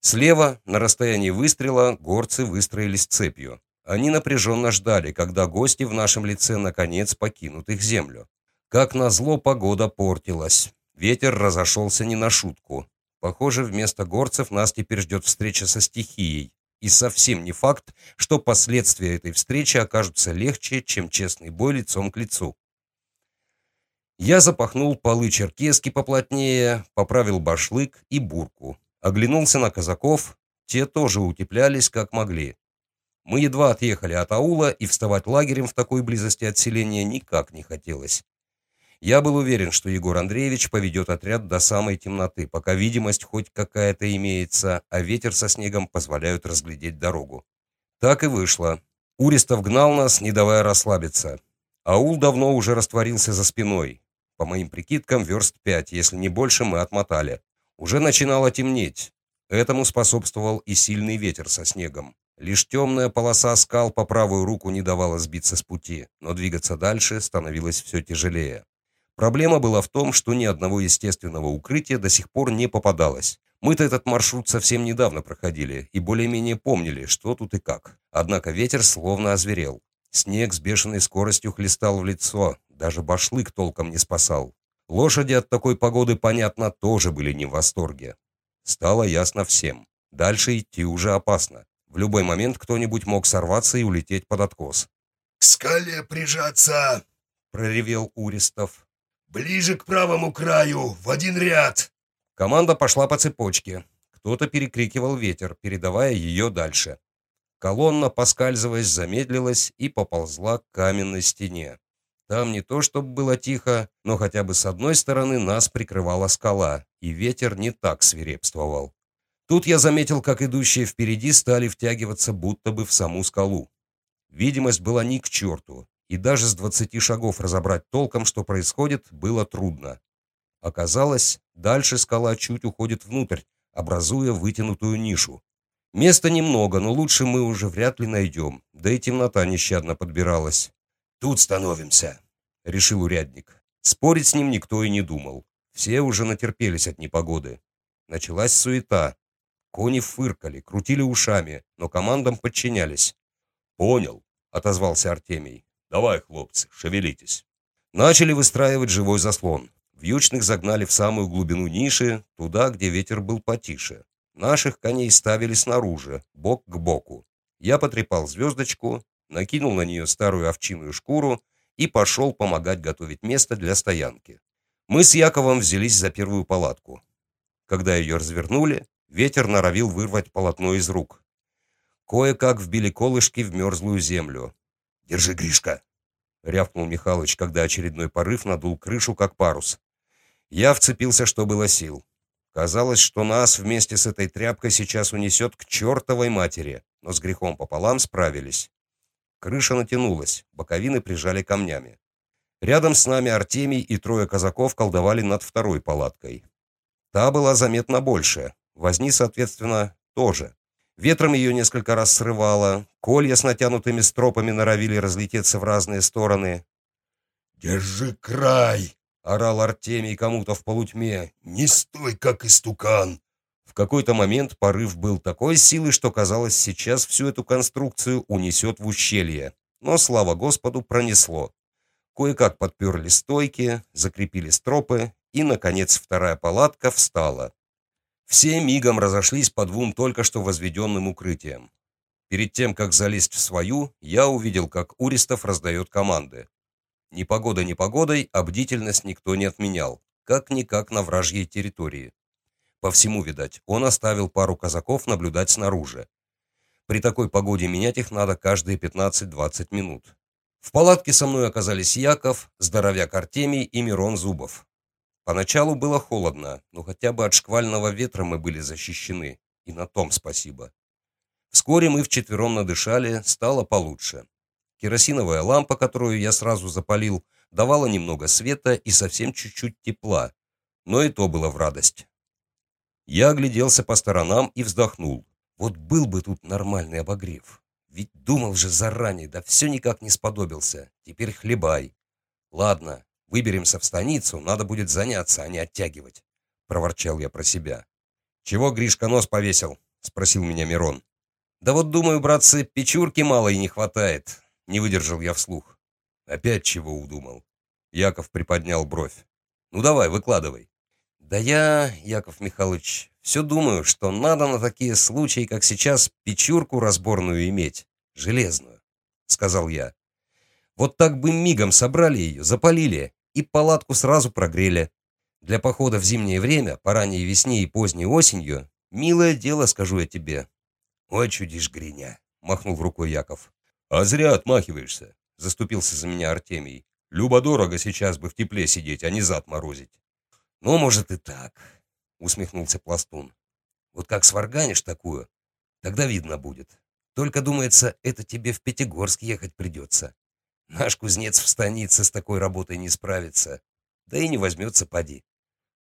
Слева, на расстоянии выстрела, горцы выстроились цепью. Они напряженно ждали, когда гости в нашем лице наконец покинут их землю. Как назло, погода портилась. Ветер разошелся не на шутку. Похоже, вместо горцев нас теперь ждет встреча со стихией. И совсем не факт, что последствия этой встречи окажутся легче, чем честный бой лицом к лицу. Я запахнул полы черкески поплотнее, поправил башлык и бурку. Оглянулся на казаков, те тоже утеплялись как могли. Мы едва отъехали от аула, и вставать лагерем в такой близости от селения никак не хотелось. Я был уверен, что Егор Андреевич поведет отряд до самой темноты, пока видимость хоть какая-то имеется, а ветер со снегом позволяют разглядеть дорогу. Так и вышло. Уристов гнал нас, не давая расслабиться. Аул давно уже растворился за спиной. По моим прикидкам, верст пять, если не больше, мы отмотали. Уже начинало темнеть. Этому способствовал и сильный ветер со снегом. Лишь темная полоса скал по правую руку не давала сбиться с пути, но двигаться дальше становилось все тяжелее. Проблема была в том, что ни одного естественного укрытия до сих пор не попадалось. Мы-то этот маршрут совсем недавно проходили и более-менее помнили, что тут и как. Однако ветер словно озверел. Снег с бешеной скоростью хлестал в лицо, даже башлык толком не спасал. Лошади от такой погоды, понятно, тоже были не в восторге. Стало ясно всем. Дальше идти уже опасно. В любой момент кто-нибудь мог сорваться и улететь под откос. «К скале прижаться!» — проревел Уристов. «Ближе к правому краю, в один ряд!» Команда пошла по цепочке. Кто-то перекрикивал ветер, передавая ее дальше. Колонна, поскальзываясь, замедлилась и поползла к каменной стене. Там не то чтобы было тихо, но хотя бы с одной стороны нас прикрывала скала, и ветер не так свирепствовал. Тут я заметил, как идущие впереди стали втягиваться будто бы в саму скалу. Видимость была ни к черту, и даже с двадцати шагов разобрать толком, что происходит, было трудно. Оказалось, дальше скала чуть уходит внутрь, образуя вытянутую нишу. Места немного, но лучше мы уже вряд ли найдем, да и темнота нещадно подбиралась. «Тут становимся», — решил урядник. Спорить с ним никто и не думал. Все уже натерпелись от непогоды. Началась суета. Кони фыркали, крутили ушами, но командам подчинялись. «Понял», — отозвался Артемий. Давай, хлопцы, шевелитесь. Начали выстраивать живой заслон. Вьючных загнали в самую глубину ниши, туда, где ветер был потише. Наших коней ставили снаружи, бок к боку. Я потрепал звездочку, накинул на нее старую овчиную шкуру и пошел помогать готовить место для стоянки. Мы с Яковом взялись за первую палатку. Когда ее развернули, ветер норовил вырвать полотно из рук. Кое-как вбили колышки в мерзлую землю. «Держи, Гришка!» — рявкнул Михалыч, когда очередной порыв надул крышу, как парус. Я вцепился, что было сил. Казалось, что нас вместе с этой тряпкой сейчас унесет к чертовой матери, но с грехом пополам справились. Крыша натянулась, боковины прижали камнями. Рядом с нами Артемий и трое казаков колдовали над второй палаткой. Та была заметно больше, возни, соответственно, тоже. Ветром ее несколько раз срывало, колья с натянутыми стропами норовили разлететься в разные стороны. «Держи край!» — орал Артемий кому-то в полутьме. «Не стой, как истукан!» В какой-то момент порыв был такой силы, что казалось, сейчас всю эту конструкцию унесет в ущелье. Но, слава Господу, пронесло. Кое-как подперли стойки, закрепили стропы, и, наконец, вторая палатка встала. Все мигом разошлись по двум только что возведенным укрытиям. Перед тем, как залезть в свою, я увидел, как Уристов раздает команды. Непогода непогодой, а бдительность никто не отменял, как-никак на вражьей территории. По всему, видать, он оставил пару казаков наблюдать снаружи. При такой погоде менять их надо каждые 15-20 минут. В палатке со мной оказались Яков, здоровяк Артемий и Мирон Зубов. Поначалу было холодно, но хотя бы от шквального ветра мы были защищены, и на том спасибо. Вскоре мы вчетвером надышали, стало получше. Керосиновая лампа, которую я сразу запалил, давала немного света и совсем чуть-чуть тепла. но и то было в радость. Я огляделся по сторонам и вздохнул. Вот был бы тут нормальный обогрев. Ведь думал же заранее, да все никак не сподобился. Теперь хлебай. Ладно, выберемся в станицу, надо будет заняться, а не оттягивать. Проворчал я про себя. Чего Гришка нос повесил? Спросил меня Мирон. Да вот думаю, братцы, печурки мало и не хватает. Не выдержал я вслух. Опять чего удумал? Яков приподнял бровь. Ну давай, выкладывай. Да я, Яков Михайлович, все думаю, что надо на такие случаи, как сейчас, печурку разборную иметь, железную, сказал я. Вот так бы мигом собрали ее, запалили и палатку сразу прогрели. Для похода в зимнее время, по ранней весне и поздней осенью, милое дело, скажу я тебе. Ой, чудишь, Гриня, махнул рукой Яков. А зря отмахиваешься. Заступился за меня Артемий. Любо-дорого сейчас бы в тепле сидеть, а не зад морозить. Ну, может и так, усмехнулся Пластун. Вот как сварганишь такую, тогда видно будет. Только, думается, это тебе в Пятигорск ехать придется. Наш кузнец в станице с такой работой не справится. Да и не возьмется, поди.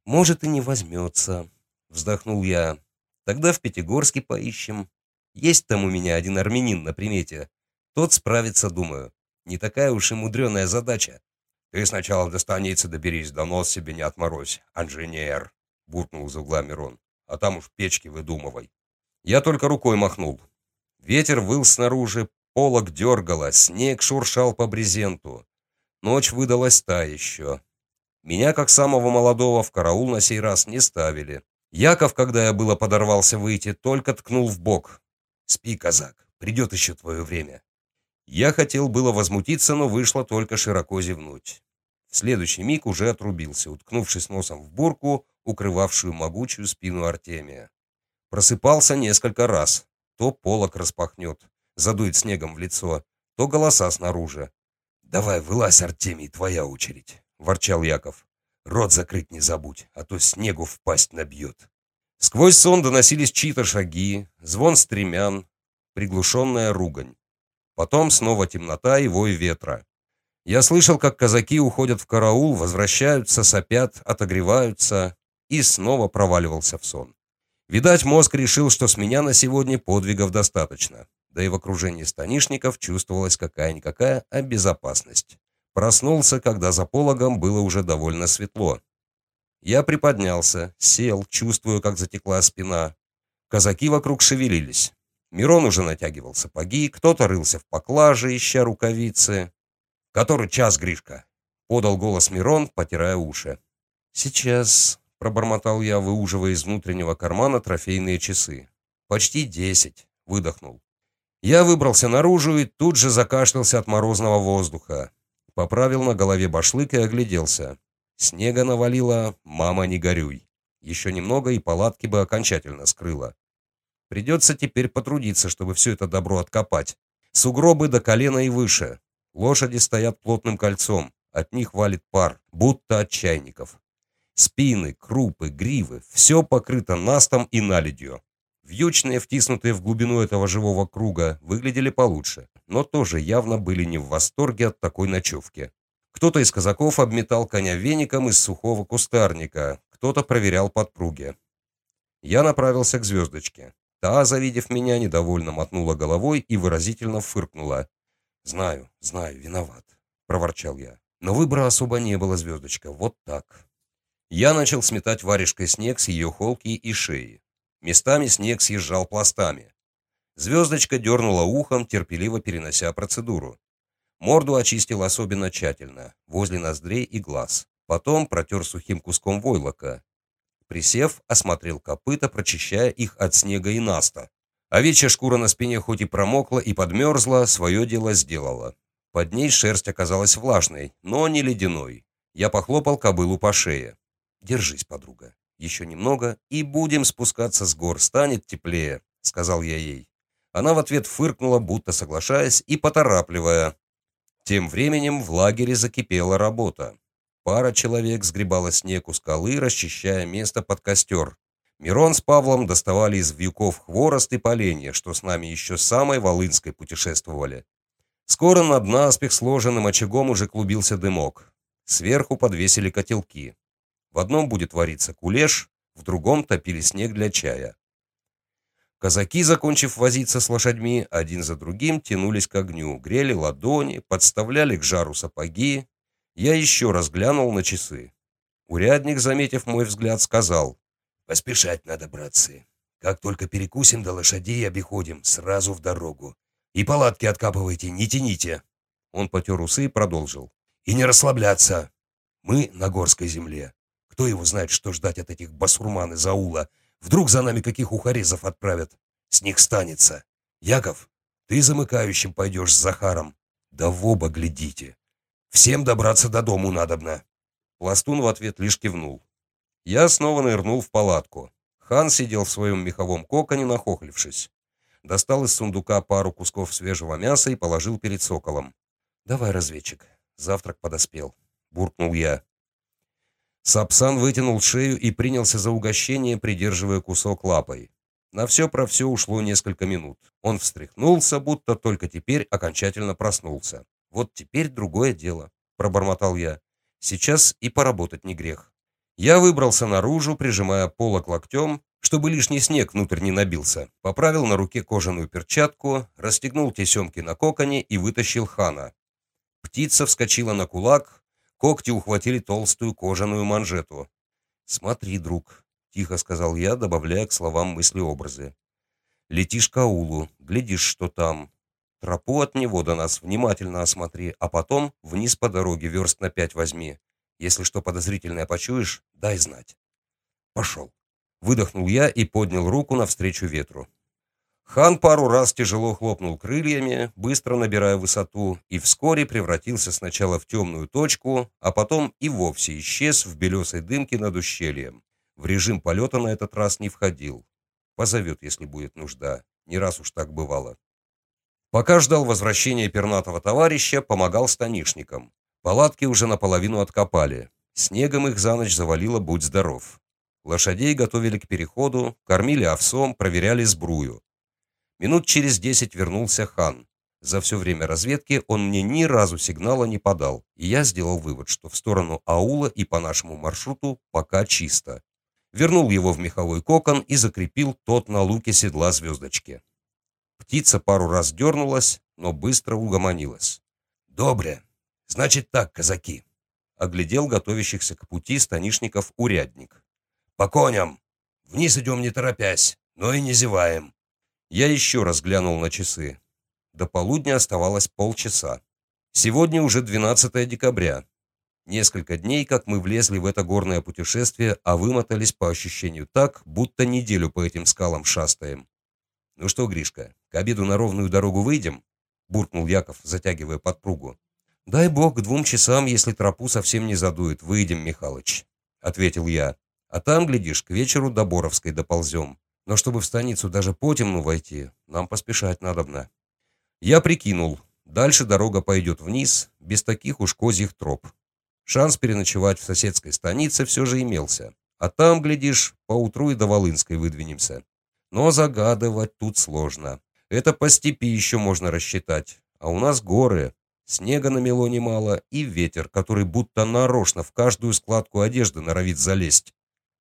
Может, и не возьмется, вздохнул я. Тогда в Пятигорске поищем. Есть там у меня один армянин на примете. Тот справится, думаю. Не такая уж и мудреная задача. Ты сначала до станицы доберись, да нос себе не отморозь, инженер, буркнул из угла Мирон. А там уж печки выдумывай. Я только рукой махнул. Ветер выл снаружи, полок дергало, снег шуршал по брезенту. Ночь выдалась та еще. Меня, как самого молодого, в караул на сей раз не ставили. Яков, когда я было подорвался выйти, только ткнул в бок. «Спи, казак, придет еще твое время». Я хотел было возмутиться, но вышло только широко зевнуть. В следующий миг уже отрубился, уткнувшись носом в бурку, укрывавшую могучую спину Артемия. Просыпался несколько раз. То полок распахнет, задует снегом в лицо, то голоса снаружи. «Давай, вылазь, Артемий, твоя очередь», — ворчал Яков. «Рот закрыть не забудь, а то снегу впасть набьет». Сквозь сон доносились чьи-то шаги, звон стремян, приглушенная ругань. Потом снова темнота и вой ветра. Я слышал, как казаки уходят в караул, возвращаются, сопят, отогреваются и снова проваливался в сон. Видать, мозг решил, что с меня на сегодня подвигов достаточно. Да и в окружении станишников чувствовалась какая-никакая безопасность. Проснулся, когда за пологом было уже довольно светло. Я приподнялся, сел, чувствую, как затекла спина. Казаки вокруг шевелились. Мирон уже натягивал сапоги, кто-то рылся в поклаже, ища рукавицы. «Который час, Гришка?» — подал голос Мирон, потирая уши. «Сейчас», — пробормотал я, выуживая из внутреннего кармана трофейные часы. «Почти десять», — выдохнул. Я выбрался наружу и тут же закашлялся от морозного воздуха. Поправил на голове башлык и огляделся. Снега навалило, мама не горюй. Еще немного и палатки бы окончательно скрыло. Придется теперь потрудиться, чтобы все это добро откопать. Сугробы до колена и выше. Лошади стоят плотным кольцом. От них валит пар, будто от чайников. Спины, крупы, гривы – все покрыто настом и наледью. Вьючные, втиснутые в глубину этого живого круга, выглядели получше, но тоже явно были не в восторге от такой ночевки. Кто-то из казаков обметал коня веником из сухого кустарника, кто-то проверял подпруги. Я направился к звездочке. Та, завидев меня, недовольно мотнула головой и выразительно фыркнула. «Знаю, знаю, виноват», — проворчал я. Но выбора особо не было, звездочка, вот так. Я начал сметать варежкой снег с ее холки и шеи. Местами снег съезжал пластами. Звездочка дернула ухом, терпеливо перенося процедуру. Морду очистил особенно тщательно, возле ноздрей и глаз. Потом протер сухим куском войлока, Присев, осмотрел копыта, прочищая их от снега и наста. Овечья шкура на спине хоть и промокла и подмерзла, свое дело сделала. Под ней шерсть оказалась влажной, но не ледяной. Я похлопал кобылу по шее. «Держись, подруга. Еще немного, и будем спускаться с гор, станет теплее», — сказал я ей. Она в ответ фыркнула, будто соглашаясь и поторапливая. Тем временем в лагере закипела работа. Пара человек сгребала снег у скалы, расчищая место под костер. Мирон с Павлом доставали из вьюков хворост и поленья, что с нами еще с самой Волынской путешествовали. Скоро над наспех сложенным очагом уже клубился дымок. Сверху подвесили котелки. В одном будет вариться кулеш, в другом топили снег для чая. Казаки, закончив возиться с лошадьми, один за другим тянулись к огню, грели ладони, подставляли к жару сапоги. Я еще раз глянул на часы. Урядник, заметив мой взгляд, сказал, «Поспешать надо, братцы. Как только перекусим до лошадей обиходим, сразу в дорогу. И палатки откапывайте, не тяните». Он потер усы и продолжил. «И не расслабляться. Мы на горской земле. Кто его знает, что ждать от этих басурман из аула? Вдруг за нами каких ухарезов отправят? С них станется. Яков, ты замыкающим пойдешь с Захаром. Да в оба глядите. Всем добраться до дому надобно». Пластун в ответ лишь кивнул. Я снова нырнул в палатку. Хан сидел в своем меховом коконе, нахохлившись. Достал из сундука пару кусков свежего мяса и положил перед соколом. «Давай, разведчик, завтрак подоспел», — буркнул я. Сапсан вытянул шею и принялся за угощение, придерживая кусок лапой. На все про все ушло несколько минут. Он встряхнулся, будто только теперь окончательно проснулся. «Вот теперь другое дело», — пробормотал я. «Сейчас и поработать не грех». Я выбрался наружу, прижимая полок локтем, чтобы лишний снег внутрь не набился. Поправил на руке кожаную перчатку, расстегнул тесемки на коконе и вытащил хана. Птица вскочила на кулак, когти ухватили толстую кожаную манжету. «Смотри, друг», — тихо сказал я, добавляя к словам мысли-образы. «Летишь к аулу, глядишь, что там. Тропу от него до нас внимательно осмотри, а потом вниз по дороге верст на пять возьми. Если что подозрительное почуешь, дай знать. Пошел. Выдохнул я и поднял руку навстречу ветру. Хан пару раз тяжело хлопнул крыльями, быстро набирая высоту, и вскоре превратился сначала в темную точку, а потом и вовсе исчез в белесой дымке над ущельем. В режим полета на этот раз не входил. Позовет, если будет нужда. Не раз уж так бывало. Пока ждал возвращения пернатого товарища, помогал станишникам. Палатки уже наполовину откопали. Снегом их за ночь завалило «Будь здоров». Лошадей готовили к переходу, кормили овсом, проверяли сбрую. Минут через десять вернулся хан. За все время разведки он мне ни разу сигнала не подал, и я сделал вывод, что в сторону аула и по нашему маршруту пока чисто. Вернул его в меховой кокон и закрепил тот на луке седла звездочки. Птица пару раз дернулась, но быстро угомонилась. «Добре», Значит так, казаки. Оглядел готовящихся к пути станишников урядник. По коням. Вниз идем не торопясь, но и не зеваем. Я еще раз глянул на часы. До полудня оставалось полчаса. Сегодня уже 12 декабря. Несколько дней, как мы влезли в это горное путешествие, а вымотались по ощущению так, будто неделю по этим скалам шастаем. «Ну что, Гришка, к обеду на ровную дорогу выйдем?» – буркнул Яков, затягивая подпругу. «Дай бог к двум часам, если тропу совсем не задует, выйдем, Михалыч», — ответил я. «А там, глядишь, к вечеру до Боровской доползем. Но чтобы в станицу даже по темну войти, нам поспешать надобно». Я прикинул, дальше дорога пойдет вниз, без таких уж козьих троп. Шанс переночевать в соседской станице все же имелся. А там, глядишь, поутру и до Волынской выдвинемся. Но загадывать тут сложно. Это по степи еще можно рассчитать. А у нас горы, Снега намело немало, и ветер, который будто нарочно в каждую складку одежды норовит залезть.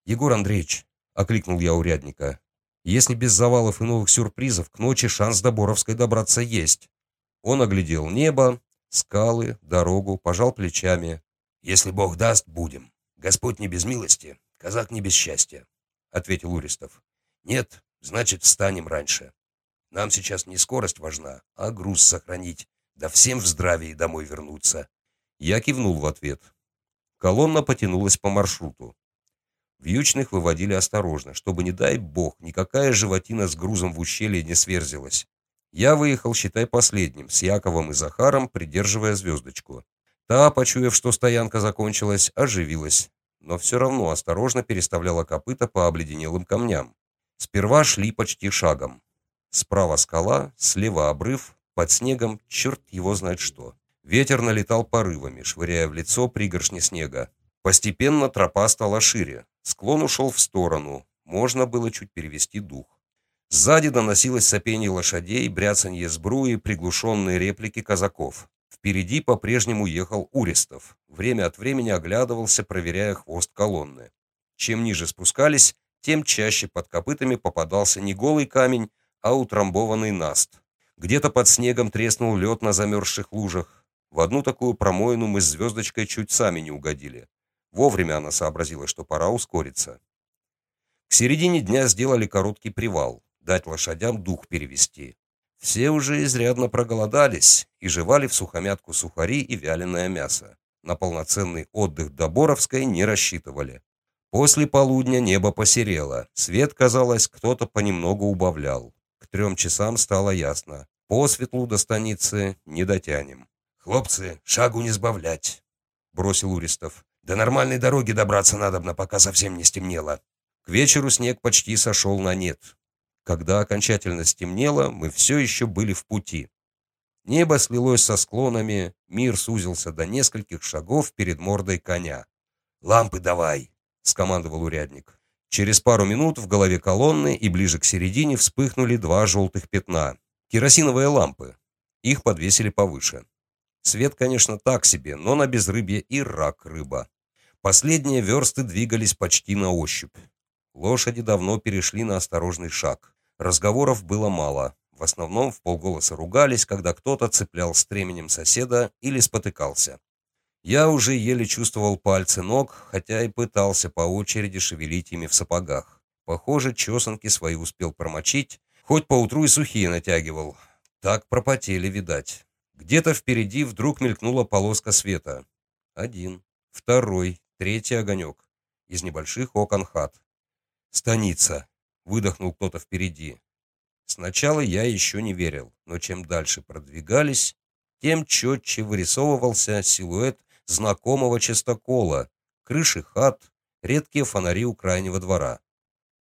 «Егор Андреевич», — окликнул я урядника, — «если без завалов и новых сюрпризов, к ночи шанс до Боровской добраться есть». Он оглядел небо, скалы, дорогу, пожал плечами. «Если Бог даст, будем. Господь не без милости, казак не без счастья», — ответил Уристов. «Нет, значит, встанем раньше. Нам сейчас не скорость важна, а груз сохранить, да всем в здравии домой вернуться. Я кивнул в ответ. Колонна потянулась по маршруту. Вьючных выводили осторожно, чтобы, не дай бог, никакая животина с грузом в ущелье не сверзилась. Я выехал, считай, последним, с Яковом и Захаром, придерживая звездочку. Та, почуяв, что стоянка закончилась, оживилась, но все равно осторожно переставляла копыта по обледенелым камням. Сперва шли почти шагом. Справа скала, слева обрыв, под снегом черт его знает что. Ветер налетал порывами, швыряя в лицо пригоршни снега. Постепенно тропа стала шире. Склон ушел в сторону. Можно было чуть перевести дух. Сзади доносилось сопение лошадей, бряцанье сбруи, приглушенные реплики казаков. Впереди по-прежнему ехал Уристов. Время от времени оглядывался, проверяя хвост колонны. Чем ниже спускались, тем чаще под копытами попадался не голый камень, а утрамбованный наст. Где-то под снегом треснул лед на замерзших лужах. В одну такую промоину мы с звездочкой чуть сами не угодили. Вовремя она сообразила, что пора ускориться. К середине дня сделали короткий привал, дать лошадям дух перевести. Все уже изрядно проголодались и жевали в сухомятку сухари и вяленое мясо. На полноценный отдых до Боровской не рассчитывали. После полудня небо посерело, свет, казалось, кто-то понемногу убавлял. К трем часам стало ясно. По светлу до станицы не дотянем. «Хлопцы, шагу не сбавлять», — бросил Уристов. «До нормальной дороги добраться надобно, пока совсем не стемнело». К вечеру снег почти сошел на нет. Когда окончательно стемнело, мы все еще были в пути. Небо слилось со склонами, мир сузился до нескольких шагов перед мордой коня. «Лампы давай!» — скомандовал урядник. Через пару минут в голове колонны и ближе к середине вспыхнули два желтых пятна. Керосиновые лампы. Их подвесили повыше. Свет, конечно, так себе, но на безрыбье и рак рыба. Последние версты двигались почти на ощупь. Лошади давно перешли на осторожный шаг. Разговоров было мало. В основном в полголоса ругались, когда кто-то цеплял стременем соседа или спотыкался. Я уже еле чувствовал пальцы ног, хотя и пытался по очереди шевелить ими в сапогах. Похоже, чесанки свои успел промочить, хоть поутру и сухие натягивал. Так пропотели, видать. Где-то впереди вдруг мелькнула полоска света. Один, второй, третий огонек. Из небольших окон хат. «Станица!» — выдохнул кто-то впереди. Сначала я еще не верил, но чем дальше продвигались, тем четче вырисовывался силуэт знакомого частокола, крыши хат, редкие фонари у крайнего двора.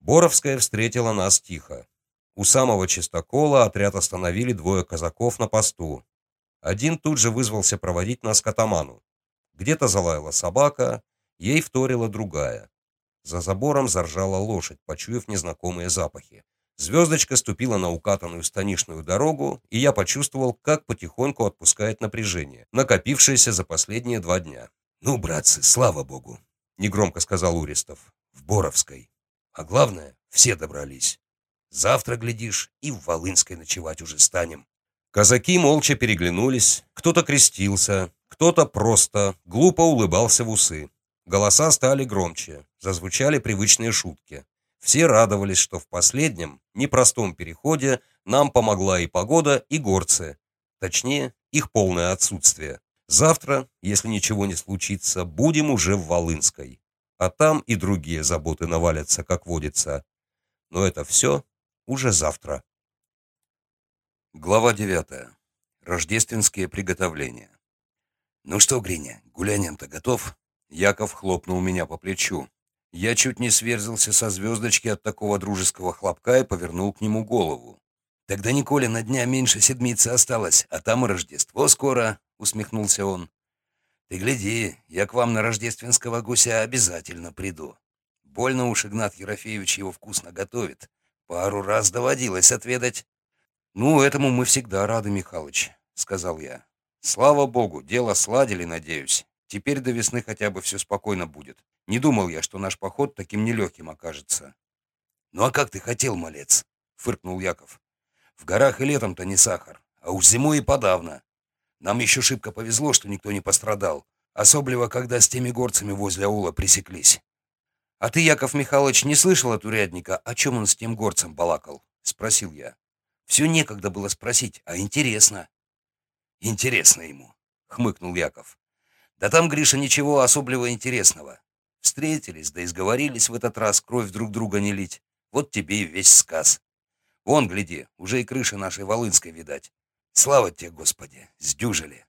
Боровская встретила нас тихо. У самого чистокола отряд остановили двое казаков на посту. Один тут же вызвался проводить нас к атаману. Где-то залаяла собака, ей вторила другая. За забором заржала лошадь, почуяв незнакомые запахи. Звездочка ступила на укатанную станичную дорогу, и я почувствовал, как потихоньку отпускает напряжение, накопившееся за последние два дня. «Ну, братцы, слава богу!» — негромко сказал Уристов. «В Боровской. А главное, все добрались. Завтра, глядишь, и в Волынской ночевать уже станем». Казаки молча переглянулись, кто-то крестился, кто-то просто глупо улыбался в усы. Голоса стали громче, зазвучали привычные шутки. Все радовались, что в последнем, непростом переходе нам помогла и погода, и горцы. Точнее, их полное отсутствие. Завтра, если ничего не случится, будем уже в Волынской. А там и другие заботы навалятся, как водится. Но это все уже завтра. Глава 9. Рождественские приготовления. «Ну что, Гриня, гулянием-то готов?» Яков хлопнул меня по плечу. Я чуть не сверзился со звездочки от такого дружеского хлопка и повернул к нему голову. «Тогда, Николя, на дня меньше седмицы осталось, а там и Рождество скоро», — усмехнулся он. «Ты гляди, я к вам на рождественского гуся обязательно приду. Больно уж Игнат Ерофеевич его вкусно готовит. Пару раз доводилось отведать». «Ну, этому мы всегда рады, Михалыч», — сказал я. «Слава богу, дело сладили, надеюсь. Теперь до весны хотя бы все спокойно будет. Не думал я, что наш поход таким нелегким окажется. «Ну а как ты хотел, малец?» — фыркнул Яков. «В горах и летом-то не сахар, а уж зимой и подавно. Нам еще шибко повезло, что никто не пострадал, особливо, когда с теми горцами возле аула пресеклись». «А ты, Яков Михайлович, не слышал от урядника, о чем он с тем горцем балакал?» — спросил я. «Все некогда было спросить, а интересно». «Интересно ему», — хмыкнул Яков. «Да там, Гриша, ничего особливо интересного. Встретились, да и сговорились в этот раз кровь друг друга не лить. Вот тебе и весь сказ. Вон, гляди, уже и крыша нашей Волынской видать. Слава тебе, Господи, сдюжили.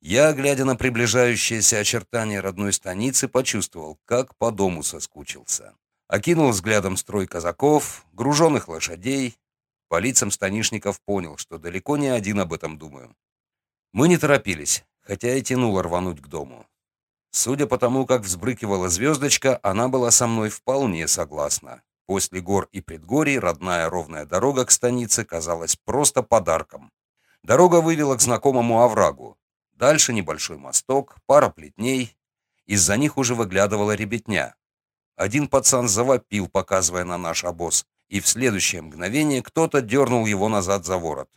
Я, глядя на приближающиеся очертания родной станицы, почувствовал, как по дому соскучился. Окинул взглядом строй казаков, груженных лошадей. По лицам станишников понял, что далеко не один об этом думаю. Мы не торопились, хотя и тянуло рвануть к дому. Судя по тому, как взбрыкивала звездочка, она была со мной вполне согласна. После гор и предгорий родная ровная дорога к станице казалась просто подарком. Дорога вывела к знакомому оврагу. Дальше небольшой мосток, пара плетней. Из-за них уже выглядывала ребятня. Один пацан завопил, показывая на наш обоз, и в следующее мгновение кто-то дернул его назад за ворот.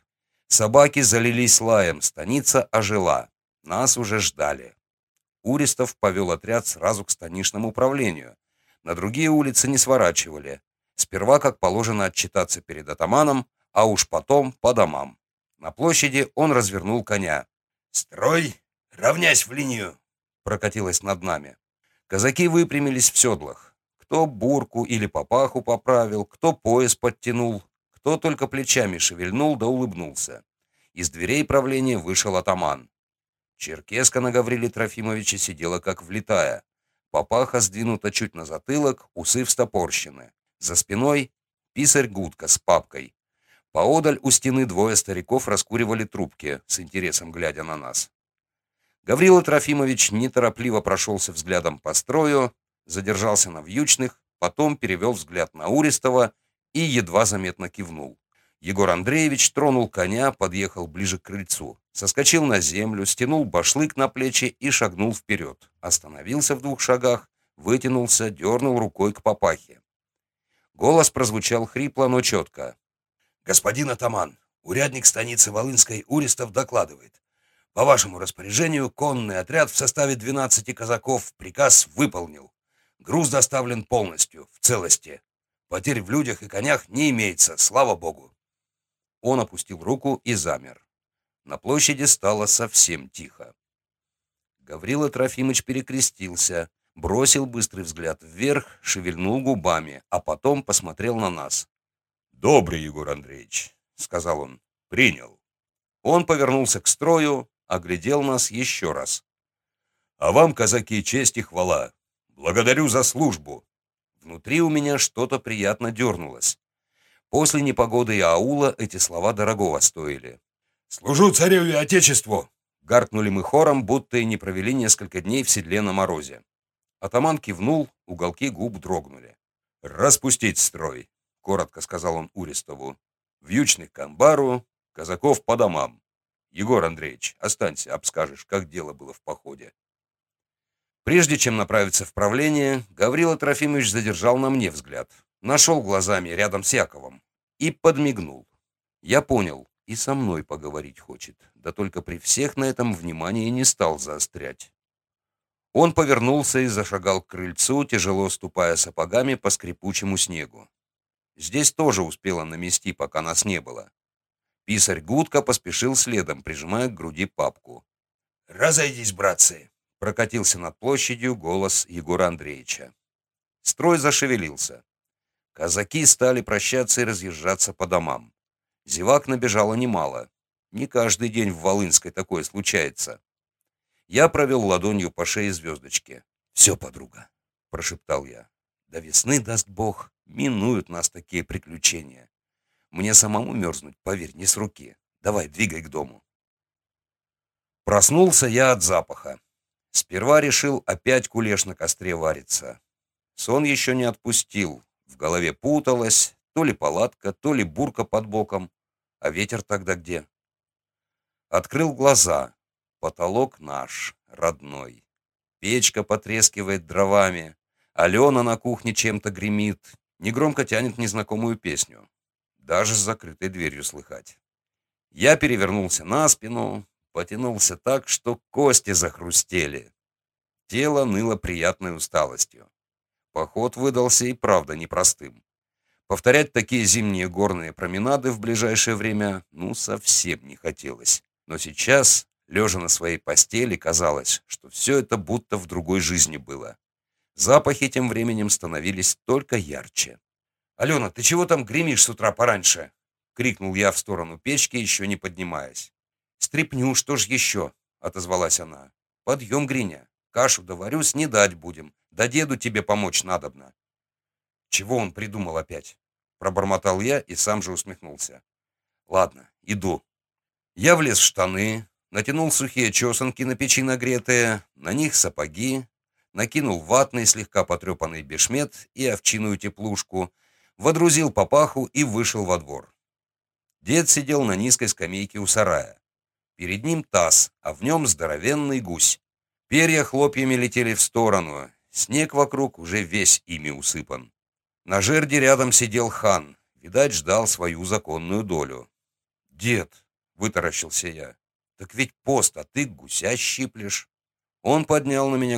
Собаки залились лаем, станица ожила. Нас уже ждали. Уристов повел отряд сразу к станичному управлению. На другие улицы не сворачивали. Сперва, как положено, отчитаться перед атаманом, а уж потом по домам. На площади он развернул коня. «Строй! Равнясь в линию!» прокатилась над нами. Казаки выпрямились в седлах. Кто бурку или папаху поправил, кто пояс подтянул, кто только плечами шевельнул да улыбнулся. Из дверей правления вышел атаман. Черкеска на Гавриле Трофимовича сидела как влитая. Папаха сдвинута чуть на затылок, усы встопорщены. За спиной писарь Гудка с папкой. Поодаль у стены двое стариков раскуривали трубки, с интересом глядя на нас. Гаврила Трофимович неторопливо прошелся взглядом по строю, задержался на вьючных, потом перевел взгляд на Уристова и едва заметно кивнул. Егор Андреевич тронул коня, подъехал ближе к крыльцу, соскочил на землю, стянул башлык на плечи и шагнул вперед. Остановился в двух шагах, вытянулся, дернул рукой к папахе. Голос прозвучал хрипло, но четко. «Господин атаман, урядник станицы Волынской Уристов докладывает. По вашему распоряжению, конный отряд в составе 12 казаков приказ выполнил. Груз доставлен полностью, в целости. Потерь в людях и конях не имеется, слава богу. Он опустил руку и замер. На площади стало совсем тихо. Гаврила Трофимыч перекрестился, бросил быстрый взгляд вверх, шевельнул губами, а потом посмотрел на нас. «Добрый, Егор Андреевич», — сказал он, — «принял». Он повернулся к строю, оглядел нас еще раз. «А вам, казаки, честь и хвала. Благодарю за службу». Внутри у меня что-то приятно дернулось. После непогоды и аула эти слова дорогого стоили. «Служу царю и отечеству!» Гаркнули мы хором, будто и не провели несколько дней в седле на морозе. Атаман кивнул, уголки губ дрогнули. «Распустить строй!» — коротко сказал он Уристову. «Вьючных к амбару, казаков по домам. Егор Андреевич, останься, обскажешь, как дело было в походе». Прежде чем направиться в правление, Гаврила Трофимович задержал на мне взгляд. Нашел глазами рядом с Яковом и подмигнул. Я понял, и со мной поговорить хочет, да только при всех на этом внимание не стал заострять. Он повернулся и зашагал к крыльцу, тяжело ступая сапогами по скрипучему снегу. Здесь тоже успела намести, пока нас не было. Писарь Гудка поспешил следом, прижимая к груди папку. «Разойдись, братцы!» — прокатился над площадью голос Егора Андреевича. Строй зашевелился. Казаки стали прощаться и разъезжаться по домам. Зевак набежало немало. Не каждый день в Волынской такое случается. Я провел ладонью по шее звездочки. «Все, подруга», — прошептал я. «До весны, даст Бог, минуют нас такие приключения. Мне самому мерзнуть, поверь, не с руки. Давай, двигай к дому». Проснулся я от запаха. Сперва решил, опять кулеш на костре варится. Сон еще не отпустил, голове путалось, то ли палатка, то ли бурка под боком. А ветер тогда где? Открыл глаза. Потолок наш, родной. Печка потрескивает дровами. Алена на кухне чем-то гремит. Негромко тянет незнакомую песню. Даже с закрытой дверью слыхать. Я перевернулся на спину, потянулся так, что кости захрустели. Тело ныло приятной усталостью. Поход выдался и правда непростым. Повторять такие зимние горные променады в ближайшее время ну совсем не хотелось. Но сейчас, лежа на своей постели, казалось, что все это будто в другой жизни было. Запахи тем временем становились только ярче. «Алена, ты чего там гремишь с утра пораньше?» — крикнул я в сторону печки, еще не поднимаясь. «Стрепню, что ж еще?» — отозвалась она. «Подъем, Гриня. Кашу доварю, снедать будем. Да деду тебе помочь надобно. Чего он придумал опять? Пробормотал я и сам же усмехнулся. Ладно, иду. Я влез в штаны, натянул сухие чесанки на печи нагретые, на них сапоги, накинул ватный, слегка потрепанный бешмет и овчиную теплушку, водрузил папаху и вышел во двор. Дед сидел на низкой скамейке у сарая. Перед ним таз, а в нем здоровенный гусь. Перья хлопьями летели в сторону. Снег вокруг уже весь ими усыпан. На жерди рядом сидел хан. Видать, ждал свою законную долю. «Дед!» — вытаращился я. «Так ведь пост, а ты гуся щиплешь». Он поднял на меня